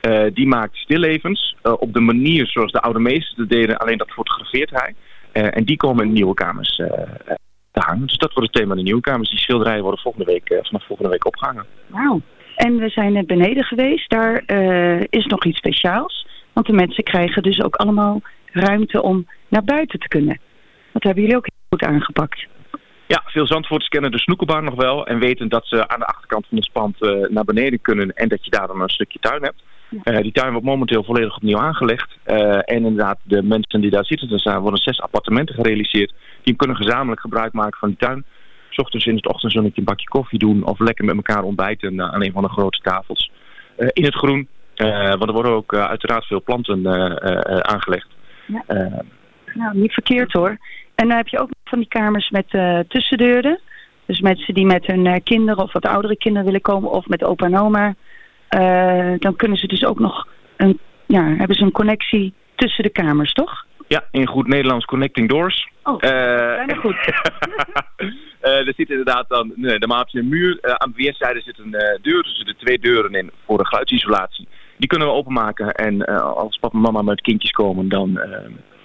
Eh, die maakt stillevens op de manier zoals de oude meesters deden. Alleen dat fotografeert hij. En die komen in nieuwe kamers te hangen. Dus dat wordt het thema de nieuwe kamers. Die schilderijen worden volgende week, vanaf volgende week opgehangen. Wauw. En we zijn net beneden geweest. Daar is nog iets speciaals. Want de mensen krijgen dus ook allemaal ruimte om naar buiten te kunnen. Dat hebben jullie ook heel goed aangepakt. Ja, veel Zandvoorters kennen de snoekenbar nog wel en weten dat ze aan de achterkant van het pand eh, naar beneden kunnen en dat je daar dan een stukje tuin hebt. Eh, die tuin wordt momenteel volledig opnieuw aangelegd. Eh, en inderdaad, de mensen die daar zitten, er zijn, worden zes appartementen gerealiseerd. Die kunnen gezamenlijk gebruik maken van die tuin. 's ochtends in het ochtendzonnetje een bakje koffie doen of lekker met elkaar ontbijten aan een van de grote tafels. In het groen, want er worden ook uiteraard veel planten aangelegd. Ja. Nou, niet verkeerd hoor. En dan heb je ook nog van die kamers met eh, tussendeuren. Dus mensen die met hun eh, kinderen of wat oudere kinderen willen komen of met opa en oma. eh, dan kunnen ze dus ook nog een, ja, hebben ze een connectie tussen de kamers, toch? Ja, in goed Nederlands Connecting Doors. Oh, bijna goed. Er zit inderdaad dan, nee, dan heb je een muur. Aan de weerszijden zit een deur, dus er zitten twee deuren in voor de geluidsisolatie. Die kunnen we openmaken en als papa en mama met kindjes komen, dan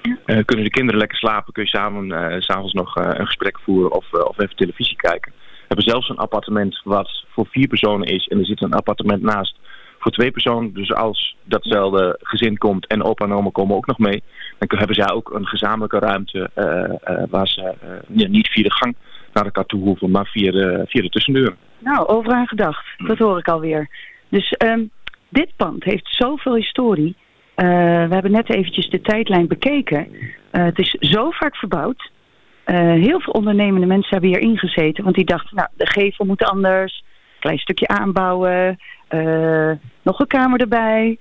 eh, eh, kunnen de kinderen lekker slapen. Kun je samen, eh, s s'avonds nog eh, een gesprek voeren of, eh, of even televisie kijken. We hebben zelfs een appartement wat voor vier personen is en er zit een appartement naast voor twee personen. Dus als datzelfde gezin komt en opa en oma komen ook nog mee, dan hebben zij ook een gezamenlijke ruimte eh, eh, waar ze eh, niet via de gang naar elkaar toe hoeven, maar via de, tussendeuren. Nou, over aan gedacht. Dat hoor ik alweer. Dus ehm, dit pand heeft zoveel historie. Eh, we hebben net eventjes de tijdlijn bekeken. Eh, het is zo vaak verbouwd. Eh, heel veel ondernemende mensen hebben hier ingezeten. Want die dachten, nou, de gevel moet anders. Klein stukje aanbouwen. nog een kamer erbij.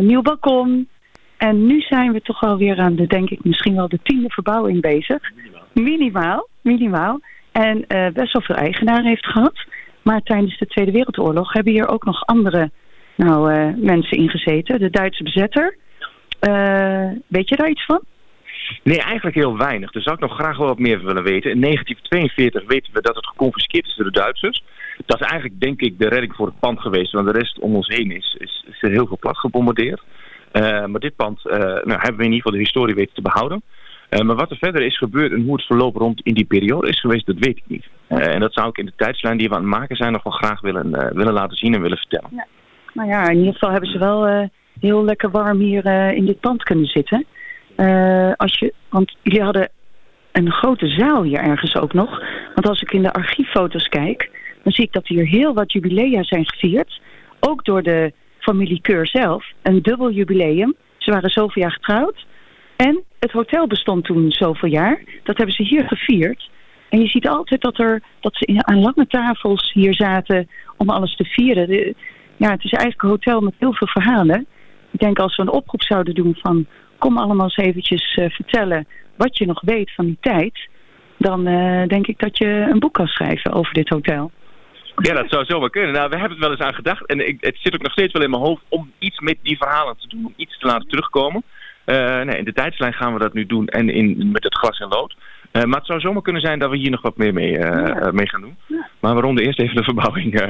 nieuw balkon. En nu zijn we toch alweer aan de, denk ik, misschien wel de tiende verbouwing bezig. Minimaal. Minimaal. En best wel veel eigenaar heeft gehad. Maar tijdens de Tweede Wereldoorlog hebben hier ook nog andere nou, eh, mensen ingezeten. De Duitse bezetter. Eh, weet je daar iets van? Nee, eigenlijk heel weinig. Daar zou ik nog graag wel wat meer willen weten. In 1942 weten we dat het geconfiskeerd is door de Duitsers. Dat is eigenlijk, denk ik, de redding voor het pand geweest. Want de rest om ons heen is, is, is er heel veel plat gebombardeerd. Eh, maar dit pand eh, nou, hebben we in ieder geval de historie weten te behouden. Eh, maar wat er verder is gebeurd en hoe het verloop rond in die periode is geweest, dat weet ik niet. Eh, en dat zou ik in de tijdslijn die we aan het maken zijn nog wel graag willen, eh, willen laten zien en willen vertellen. Nou ja, in ieder geval hebben ze wel eh, heel lekker warm hier eh, in dit pand kunnen zitten. Eh, als je, want jullie hadden een grote zaal hier ergens ook nog. Want als ik in de archieffoto's kijk, dan zie ik dat hier heel wat jubilea zijn gevierd. Ook door de familie Keur zelf. Een dubbel jubileum. Ze waren zoveel jaar getrouwd. En het hotel bestond toen zoveel jaar. Dat hebben ze hier gevierd. En je ziet altijd dat, er, dat ze aan lange tafels hier zaten om alles te vieren. Ja, het is eigenlijk een hotel met heel veel verhalen. Ik denk als we een oproep zouden doen van... kom allemaal eens eventjes eh, vertellen wat je nog weet van die tijd... dan eh, denk ik dat je een boek kan schrijven over dit hotel. Ja, dat zou zomaar kunnen. Nou, we hebben het wel eens aan gedacht. En ik, het zit ook nog steeds wel in mijn hoofd om iets met die verhalen te doen. Om iets te laten terugkomen. Eh, nee, in de tijdslijn gaan we dat nu doen. En in, met het glas en lood. Eh, maar het zou zomaar kunnen zijn dat we hier nog wat meer mee, eh, eh, mee gaan doen. Maar we ronden eerst even de verbouwing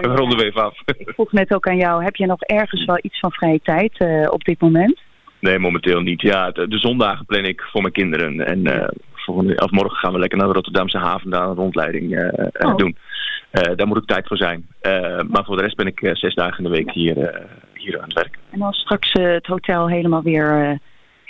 we ronden we even af. Ik vroeg net ook aan jou, heb je nog ergens wel iets van vrije tijd op dit moment? Nee, momenteel niet. Ja, de, de zondagen plan ik voor mijn kinderen. En volgende, of morgen gaan we lekker naar de Rotterdamse haven daar een rondleiding Oh. doen. Daar moet ik tijd voor zijn. Maar voor de rest ben ik zes dagen in de week hier, hier aan het werk. En als straks het hotel helemaal weer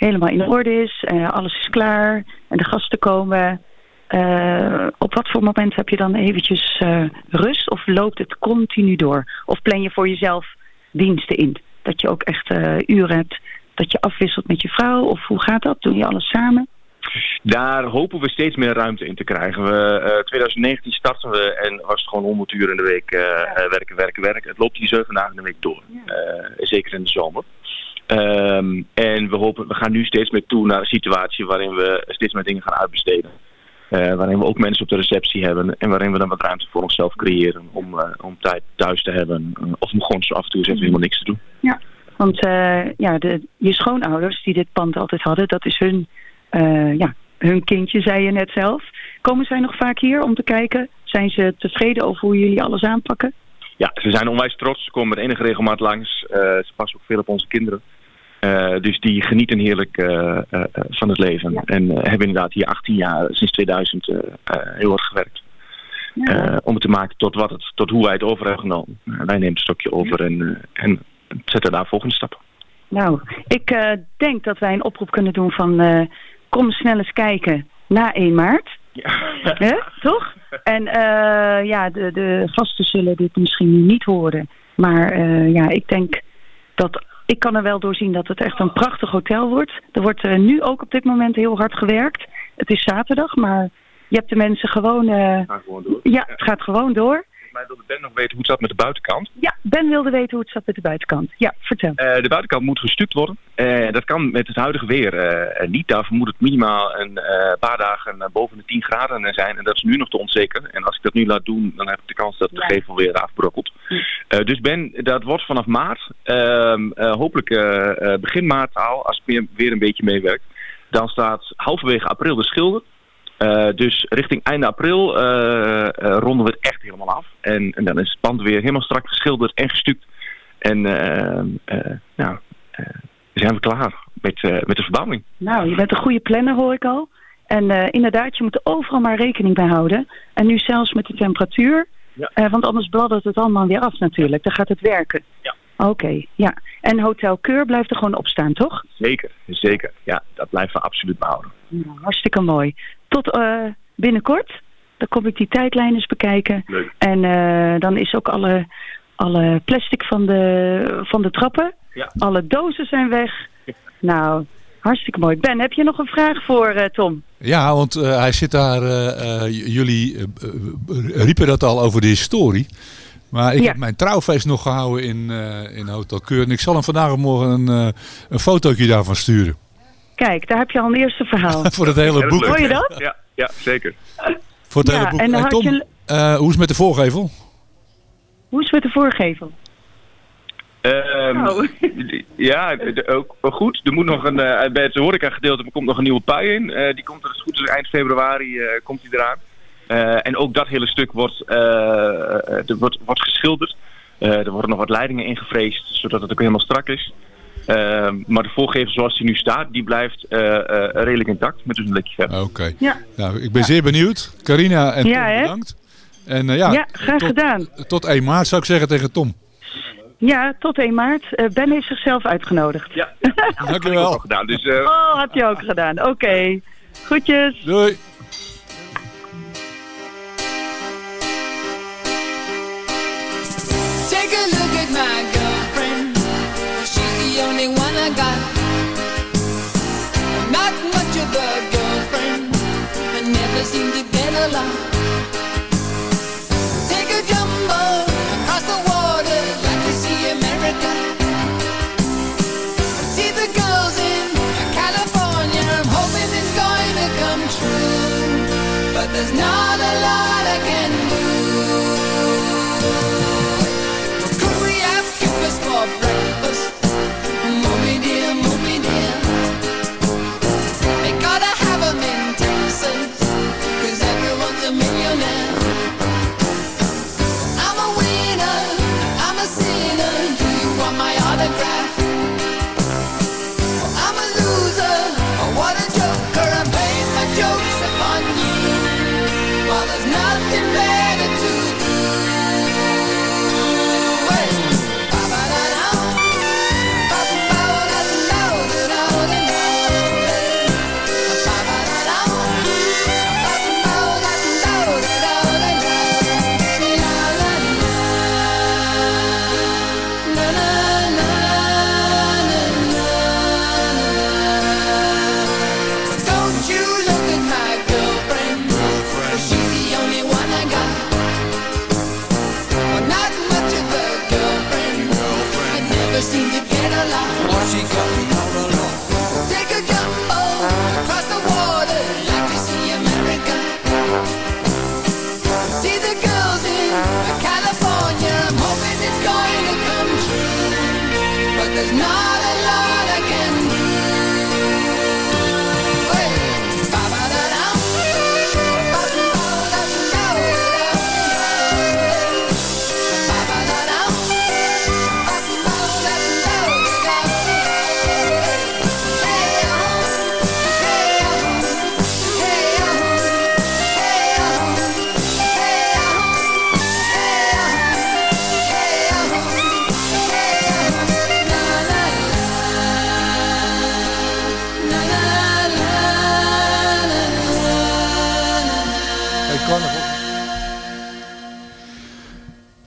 helemaal in orde is, eh, alles is klaar en de gasten komen... eh, op wat voor moment heb je dan eventjes eh, rust of loopt het continu door? Of plan je voor jezelf diensten in? Dat je ook echt uren hebt dat je afwisselt met je vrouw? Of hoe gaat dat? Doe je alles samen? Daar hopen we steeds meer ruimte in te krijgen. We, eh 2019 starten we en was het gewoon 100 uur in de week werken, werken, werken. Het loopt hier zeven dagen in de week door. Zeker in de zomer. Ehm, en we, hopen, we gaan nu steeds meer toe naar een situatie waarin we steeds meer dingen gaan uitbesteden. Eh, waarin we ook mensen op de receptie hebben en waarin we dan wat ruimte voor onszelf creëren om, eh, om tijd thuis te hebben. Eh, of om gewoon zo af en toe eens even helemaal niks te doen. Want eh, ja, de, je schoonouders die dit pand altijd hadden, dat is hun, ja, hun kindje, zei je net zelf. Komen zij nog vaak hier om te kijken? Zijn ze tevreden over hoe jullie alles aanpakken? Ja, ze zijn onwijs trots. Ze komen met enige regelmaat langs. Ze passen ook veel op onze kinderen. Eh, dus die genieten heerlijk eh, eh, van het leven. En hebben inderdaad hier 18 jaar, sinds 2000, eh, eh, heel hard gewerkt. Om het te maken tot, wat het, tot hoe wij het over hebben genomen. Wij nemen het stokje over en, en zetten daar volgende stappen. Nou, ik denk dat wij een oproep kunnen doen van kom snel eens kijken na 1 maart. Hè? Toch? En ja, de, de gasten zullen dit misschien niet horen. Maar ja, ik denk dat ik kan er wel doorzien dat het echt een prachtig hotel wordt. Er wordt eh, nu ook op dit moment heel hard gewerkt. Het is zaterdag, maar je hebt de mensen gewoon... eh, Ga gewoon door. ja, het gaat gewoon door. Mij wilde Ben nog weten hoe het zat met de buitenkant. Ja, Ben wilde weten hoe het zat met de buitenkant. Ja, vertel. Eh, de buitenkant moet gestuukt worden. Eh, dat kan met het huidige weer eh, niet. Daarvoor moet het minimaal een paar dagen boven de 10 graden zijn. En dat is nu nog te onzeker. En als ik dat nu laat doen, dan heb ik de kans dat de gevel weer afbrokkelt. Eh, dus Ben, dat wordt vanaf maart. ehm, eh, hopelijk eh, begin maart al, als het weer, een beetje meewerkt. Dan staat halverwege april de schilder. Dus richting einde april eh, ronden we het echt helemaal af. En, en dan is het pand weer helemaal strak geschilderd en gestuukt. En eh, eh, nou, zijn we klaar met, met de verbouwing. Nou, je bent een goede planner, hoor ik al. En inderdaad, je moet er overal maar rekening mee houden. En nu zelfs met de temperatuur. Ja. Eh, want anders bladdert het allemaal weer af natuurlijk. Dan gaat het werken. Ja. Oké, ja. En Hotel Keur blijft er gewoon op staan, toch? Zeker, zeker. Ja, dat blijven we absoluut behouden. Nou, hartstikke mooi. Tot eh, binnenkort. Dan kom ik die tijdlijn eens bekijken. Leuk. En eh, dan is ook alle, alle plastic van de, van de trappen. Ja. Alle dozen zijn weg. Nou, hartstikke mooi. Ben, heb je nog een vraag voor eh, Tom? Ja, want eh, hij zit daar. eh, eh, jullie riepen dat al over de historie. Maar ik Ja. heb mijn trouwfeest nog gehouden in, eh, in Hotel Keur. En ik zal hem vandaag of morgen een, eh, een fotootje daarvan sturen. Kijk, daar heb je al een eerste verhaal. Voor het hele boek. Hoor je dat? Ja, ja zeker. Voor het Ja, hele boek. en Tom, je- eh, hoe is het met de voorgevel? Hoe is het met de voorgevel? Ehm, Oh. Ja, ook ook goed. Er moet nog een, eh, bij het horeca gedeelte komt nog een nieuwe pui in. Eh, die komt er als het goed is eind februari eh, komt die eraan. Eh, en ook dat hele stuk wordt, er wordt, wordt geschilderd. Eh, er worden nog wat leidingen ingevreesd, zodat het ook helemaal strak is. Ehm, maar de voorgevel zoals die nu staat, die blijft eh, eh, redelijk intact met dus een lekje verf. Oké. Ja. Nou, ik ben zeer benieuwd. Carina en Ja, Tom, bedankt. En eh, ja, Ja, graag tot, gedaan. Tot 1 maart zou ik zeggen tegen Tom. Ja, tot 1 maart. Eh, ben heeft zichzelf uitgenodigd. Ja, Dankjewel. gedaan. Dus, eh, Oh, had je ook gedaan. Oké. Groetjes. Doei. Take a look at my girlfriend. She's the only one I got. Not much of a girlfriend. I never seem to get along.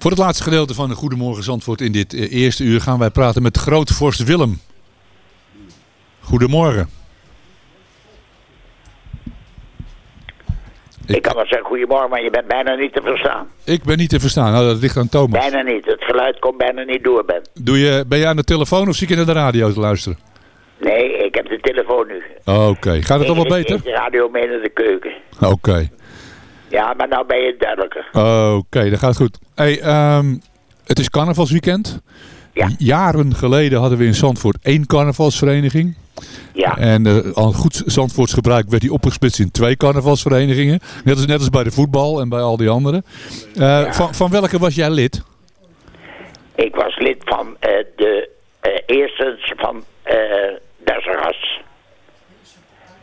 Voor het laatste gedeelte van de Goedemorgen Zandvoort in dit eh, eerste uur gaan wij praten met grootvorst Willem. Goedemorgen. Ik kan wel zeggen goedemorgen, maar je bent bijna niet te verstaan. Ik ben niet te verstaan. Nou, dat ligt aan Thomas. Bijna niet. Het geluid komt bijna niet door, Ben. Doe je, ben je aan de telefoon of zie je naar de radio te luisteren? Nee, ik heb de telefoon nu. Oké, gaat het al wel Ik- beter? ik- De radio mee naar de keuken. Oké, Ja, maar nou ben je duidelijker. oké, dat gaat goed. Hey, ehm, het is carnavalsweekend. Jaren geleden hadden we in Zandvoort één carnavalsvereniging. Ja. En eh, al goed Zandvoorts gebruik werd die opgesplitst in twee carnavalsverenigingen. Net als, net als bij de voetbal en bij al die anderen. Eh, van, van welke was jij lid? Ik was lid van eh, de eerste van Duizergas.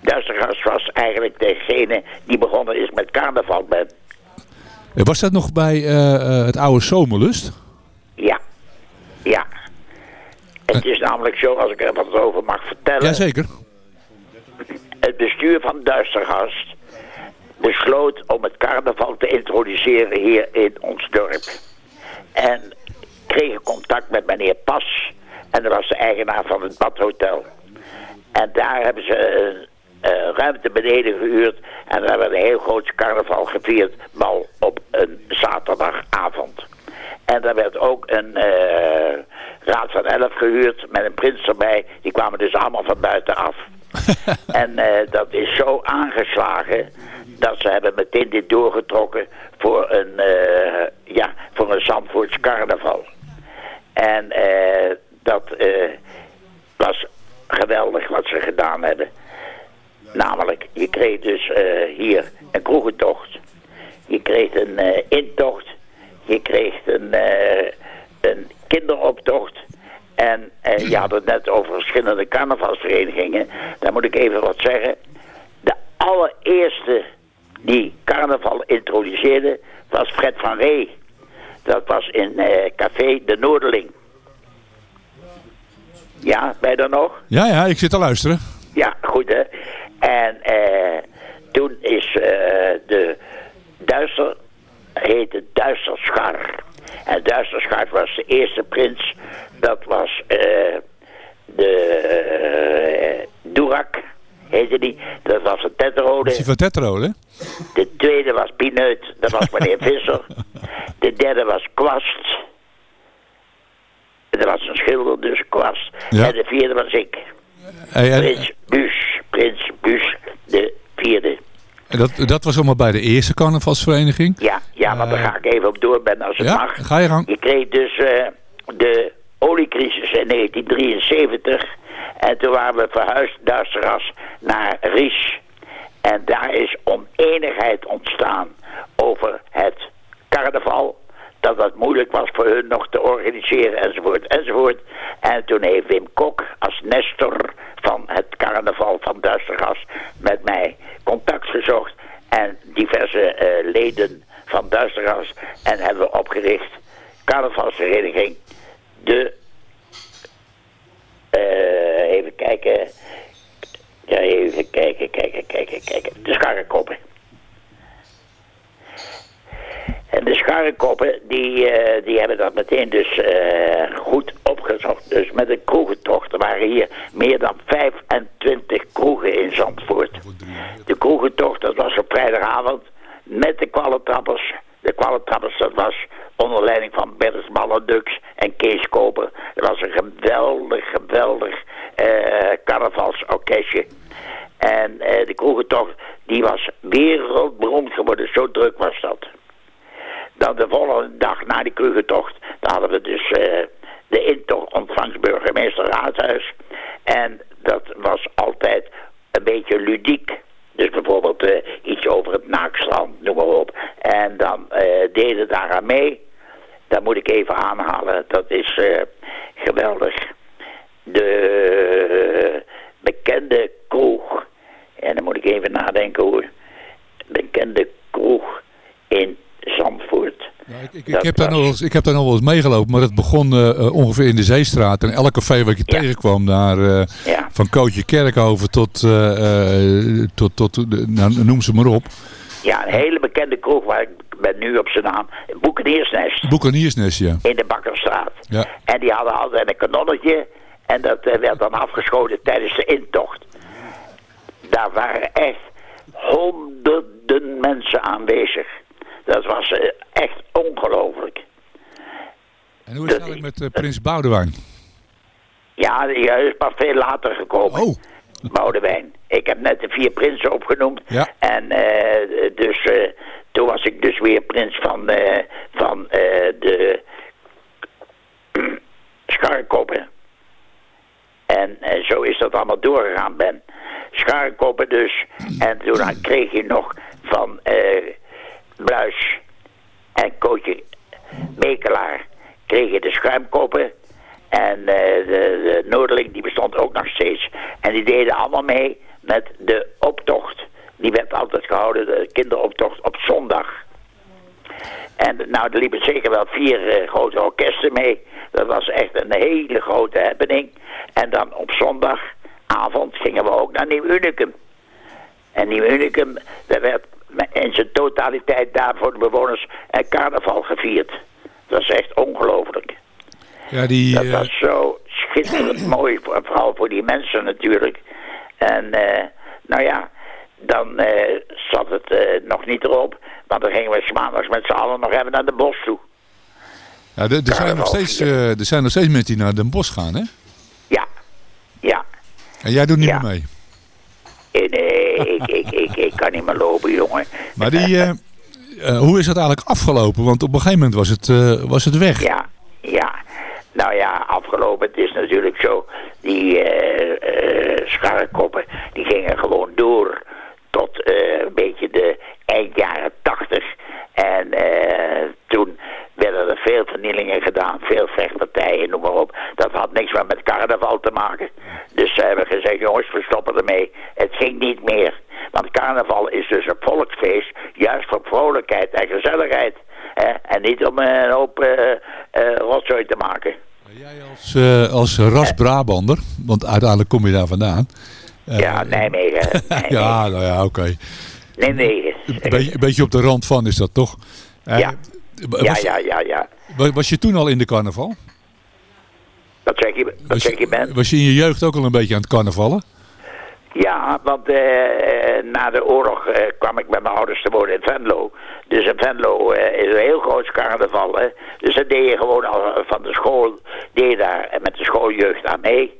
Duizergas was eigenlijk degene die begonnen is met carnaval. Eh, Was dat nog bij eh, eh, het oude Zomerlust? Ja. Ja. Het is namelijk zo, als ik er wat over mag vertellen. Jazeker. Het bestuur van Duistergast besloot om het carnaval te introduceren hier in ons dorp. En kregen contact met meneer Pas. En dat was de eigenaar van het Badhotel. En daar hebben ze ruimte beneden gehuurd. En daar werd een heel groot carnaval gevierd. Bal op een zaterdagavond. En daar werd ook een eh, raad van elf gehuurd met een prins erbij. Die kwamen dus allemaal van buitenaf. en eh, dat is zo aangeslagen dat ze hebben meteen dit doorgetrokken voor een, eh, ja, voor een Zandvoorts carnaval. En eh, dat eh, was geweldig wat ze gedaan hebben. Namelijk, je kreeg dus eh, hier een kroegentocht. Je kreeg een eh, intocht. Je kreeg een, eh, een kinderoptocht. En je had het net over verschillende carnavalsverenigingen. Daar moet ik even wat zeggen. De allereerste die carnaval introduceerde was Fred van Ree. Dat was in Café De Noorderling. Ja, ben je er nog? Ja, ja, ik zit te luisteren. Ja, goed hè. En eh, toen is eh, de Duitser, heette Duitserschar. En Duitserschar was de eerste prins. Dat was eh, de Durak, heette die. Dat was een tetrode. Is die van Tetro, hè? De tweede was Pineut, dat was meneer Visser. De derde was Kwast. Dat was een schilder, dus Kwast. Ja. En de vierde was ik. Hey, en, Prins Buus, Prins Buus, de vierde. en dat, dat was allemaal bij de eerste carnavalsvereniging. Ja, ja, maar daar ga ik even op door, Ben, als het Ja, mag. ga je gang. Je kreeg dus eh, de oliecrisis in 1973. En toen waren we verhuisd, Duitseras, naar Ries. En daar is oneenigheid ontstaan over het carnaval. Dat dat moeilijk was voor hun nog te organiseren, enzovoort, enzovoort. En toen heeft Wim Kok als nestor van het carnaval van Duistergas met mij contact gezocht. En diverse eh, leden van Duistergas. En hebben we opgericht carnavalsvereniging. De, eh, even kijken. Ja, even kijken, kijken, kijken, kijken. De scharrekoppen. En de scharrekoppen, die, eh, die hebben dat meteen dus eh, goed opgezocht. Dus met een kroegentocht. Er waren hier meer dan 25 kroegen in Zandvoort. De kroegentocht, dat was op vrijdagavond met de kwallentrappers. De kwallentrappers, dat was onder leiding van Bertus Ballendux en Kees Koper. Dat was een geweldig, geweldig eh carnavalsorkestje. En de kroegentocht, die was wereldberoemd geworden. Zo druk was dat. Dan de volgende dag na die kroegentocht, dan hadden we dus eh, de intocht ontvangstburgemeester Raadhuis. En dat was altijd een beetje ludiek. Dus bijvoorbeeld eh, iets over het naakstrand, noem maar op. En dan eh, deden daar aan mee. Dat moet ik even aanhalen. Dat is geweldig. De bekende kroeg. En dan moet ik even nadenken hoor. Bekende kroeg in Zandvoort. Ik, ik, heb daar nog wel eens, ik heb daar nog wel eens meegelopen, maar het begon eh, eh, ongeveer in de Zeestraat. En elke café wat je tegenkwam, daar, eh, van Kootje Kerkhoven tot, tot, tot nou, noem ze maar op. Ja, een hele bekende kroeg waar ik ben nu op zijn naam. Boekeniersnest. Boekaniersnest, ja. In de Bakkerstraat. ja. En die hadden altijd een kanonnetje. En dat werd dan afgeschoten tijdens de intocht. Daar waren echt honderden mensen aanwezig. Dat was eh, echt ongelooflijk. En hoe is het eigenlijk met eh, Prins Boudewijn? Ja, die is pas veel later gekomen. Oh. Boudewijn. Ik heb net de vier prinsen opgenoemd. Ja. En eh, dus eh, toen was ik dus weer prins van, eh, van eh, de scharrekoppen. En eh, zo is dat allemaal doorgegaan, Ben. Scharrekoppen dus. En toen kreeg je nog van eh Bluis en Kootje Mekelaar kreeg je de schuimkoppen. En eh, de, de Noorderling die bestond ook nog steeds. En die deden allemaal mee met de optocht. Die werd altijd gehouden, de kinderoptocht op zondag. En nou, er liepen zeker wel vier eh, grote orkesten mee. Dat was echt een hele grote happening. En dan op zondagavond gingen we ook naar Nieuw Unicum. En Nieuw Unicum, daar werd in zijn totaliteit daar voor de bewoners een carnaval gevierd. Dat is echt ongelooflijk. Ja, die, Dat eh, was zo schitterend mooi, voor- vooral voor die mensen natuurlijk. En eh, nou ja, dan eh, zat het eh, nog niet erop. Want dan gingen we maandags met z'n allen nog even naar de bos toe. ja, er, er, zijn nog steeds, eh, er zijn nog steeds mensen die naar Den Bosch gaan, hè? Ja, ja. En jij doet niet Ja. meer mee. Nee, ik, ik, ik, ik kan niet meer lopen, jongen. Maar die, eh, eh, hoe is dat eigenlijk afgelopen? Want op een gegeven moment was het, eh, was het weg. Ja, ja. Nou ja, afgelopen, het is natuurlijk zo, die scharrekoppen, die gingen gewoon door tot een beetje de eind jaren tachtig. En eh, toen werden er veel vernielingen gedaan, veel vechtpartijen, noem maar op. Dat had niks meer met carnaval te maken. Dus ze hebben gezegd, jongens, we stoppen ermee. Het ging niet meer. Want carnaval is dus een volksfeest, juist voor vrolijkheid en gezelligheid. Hè? En niet om eh, een hoop eh eh, rotzooi te maken. Als, eh, als ras Brabander, want uiteindelijk kom je daar vandaan. Ja, Nijmegen. ja, nou ja, oké. Nijmegen. Een beetje, een beetje op de rand van is dat toch? Ja. Was, Ja, ja, ja, ja. wa- Was je toen al in de carnaval? Wat zeg je, wat Was, zeg je Ben? was je in je jeugd ook al een beetje aan het carnavallen? Ja, want eh, na de oorlog eh, kwam ik met mijn ouders te wonen in Venlo. Dus in Venlo eh, is een heel groot carnaval. Hè? Dus dat deed je gewoon al van de school, deed je daar met de schooljeugd aan mee.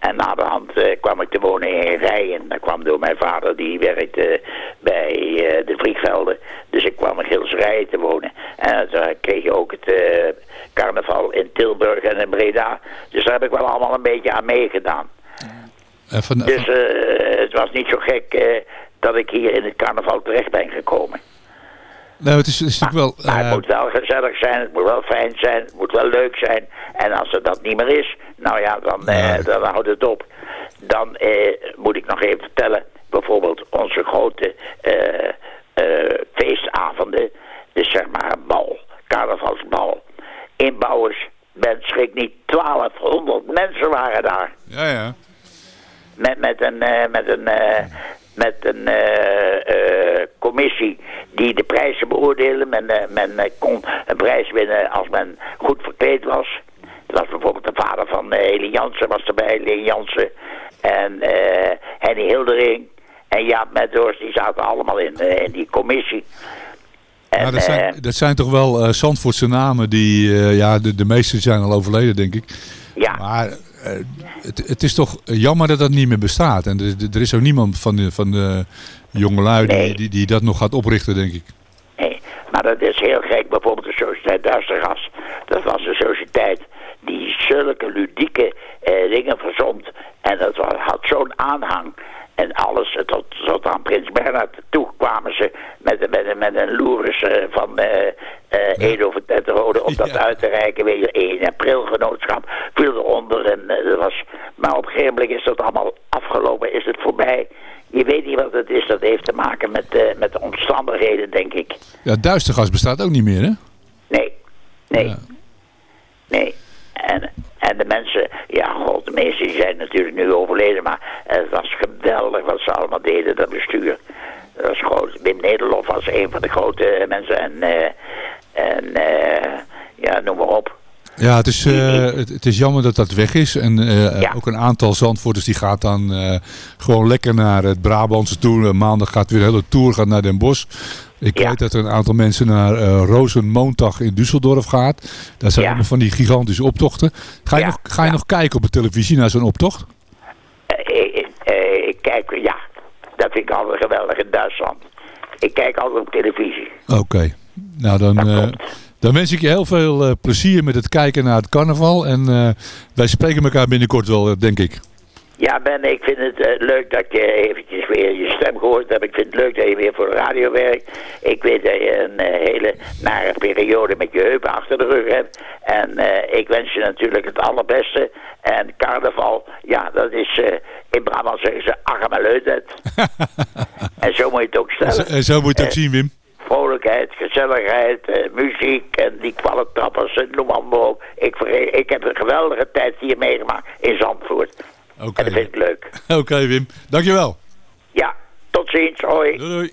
En na de hand eh, kwam ik te wonen in Rijen. Dat kwam door mijn vader, die werkte bij eh, de Vliegvelden. Dus ik kwam in Gilsrijen te wonen. En toen kreeg je ook het eh, carnaval in Tilburg en in Breda. Dus daar heb ik wel allemaal een beetje aan meegedaan. Eh, van, Dus eh, het was niet zo gek eh, dat ik hier in het carnaval terecht ben gekomen. Nou, het is, het is natuurlijk wel... Maar het eh, moet wel gezellig zijn, het moet wel fijn zijn, het moet wel leuk zijn. En als het dat niet meer is, nou ja, dan, eh, dan houdt het op. Dan eh, moet ik nog even vertellen, bijvoorbeeld onze grote feestavonden, dus zeg maar een bal, carnavalsbal. Inbouwers, men schrik niet, 1200 mensen waren daar ja, ja. met, met een, met een, met een commissie die de prijzen beoordeelde. Men, eh, men eh, kon een prijs winnen als men goed verkleed was. Dat was bijvoorbeeld de vader van eh Heli Jansen was erbij, Leen Jansen. En Henny Hildering en Jaap Meddors, die zaten allemaal in, in die commissie. En, Maar dat, zijn, dat zijn toch wel eh Zandvoortse namen die... ja, de, de meeste zijn al overleden, denk ik. Ja. Maar het, het is toch jammer dat dat niet meer bestaat. En er, er is ook niemand van de, van de jongelui die, die, die dat nog gaat oprichten, denk ik. Nee, maar dat is heel gek. Bijvoorbeeld de Sociëteit Duistergas. Dat was een sociëteit die zulke ludieke eh, dingen verzond. En dat had zo'n aanhang. En alles, eh, tot, tot aan Prins Bernhard toe kwamen ze met, met, met, een loeris eh, van eh eh Edo van om dat uit te reiken. Weet je, 1 april genootschap viel eronder. En, dat was, maar op een gegeven moment is dat allemaal afgelopen, is het voorbij. Je weet niet wat het is, dat heeft te maken met, eh, met de omstandigheden, denk ik. Ja, Duistergas bestaat ook niet meer, hè? Nee, nee, nee. En, en de mensen, ja, god, de meesten die zijn natuurlijk nu overleden, maar het was geweldig wat ze allemaal deden, dat bestuur. Dat was groot. Wim Nederlof was een van de grote mensen en, eh, en eh, ja, noem maar op. Ja, het is, eh, het, het is jammer dat dat weg is. En eh, ook een aantal Zandvoorters die gaat dan eh, gewoon lekker naar het Brabantse toe. Maandag gaat weer een hele tour gaat naar Den Bosch. Ik weet dat er een aantal mensen naar eh Rozenmoontag in Düsseldorf gaat. Daar zijn allemaal van die gigantische optochten. Ga je, nog, ga je nog kijken op de televisie naar zo'n optocht? Ik, kijk, ja, dat vind ik altijd geweldig in Duitsland. Ik kijk altijd op televisie. Oké. Nou, dan, dan wens ik je heel veel eh, plezier met het kijken naar het carnaval. En eh, wij spreken elkaar binnenkort wel, eh, denk ik. Ja, Ben, ik vind het leuk dat je eventjes weer je stem gehoord hebt. Ik vind het leuk dat je weer voor de radio werkt. Ik weet dat je een hele nare periode met je heupen achter de rug hebt. En ik wens je natuurlijk het allerbeste. En carnaval, ja, dat is in Brabant zeggen ze aggemeleutet. en zo moet je het ook En zo- stellen. en zo moet je het ook zien, Wim. Vrolijkheid, gezelligheid, eh, muziek en die kwallentrappers, en noem maar op. Ik, ik heb een geweldige tijd hier meegemaakt in Zandvoort. Oké. En dat vind ik leuk. Oké, Wim. Dankjewel. Ja, tot ziens. Hoi. Doei, doei.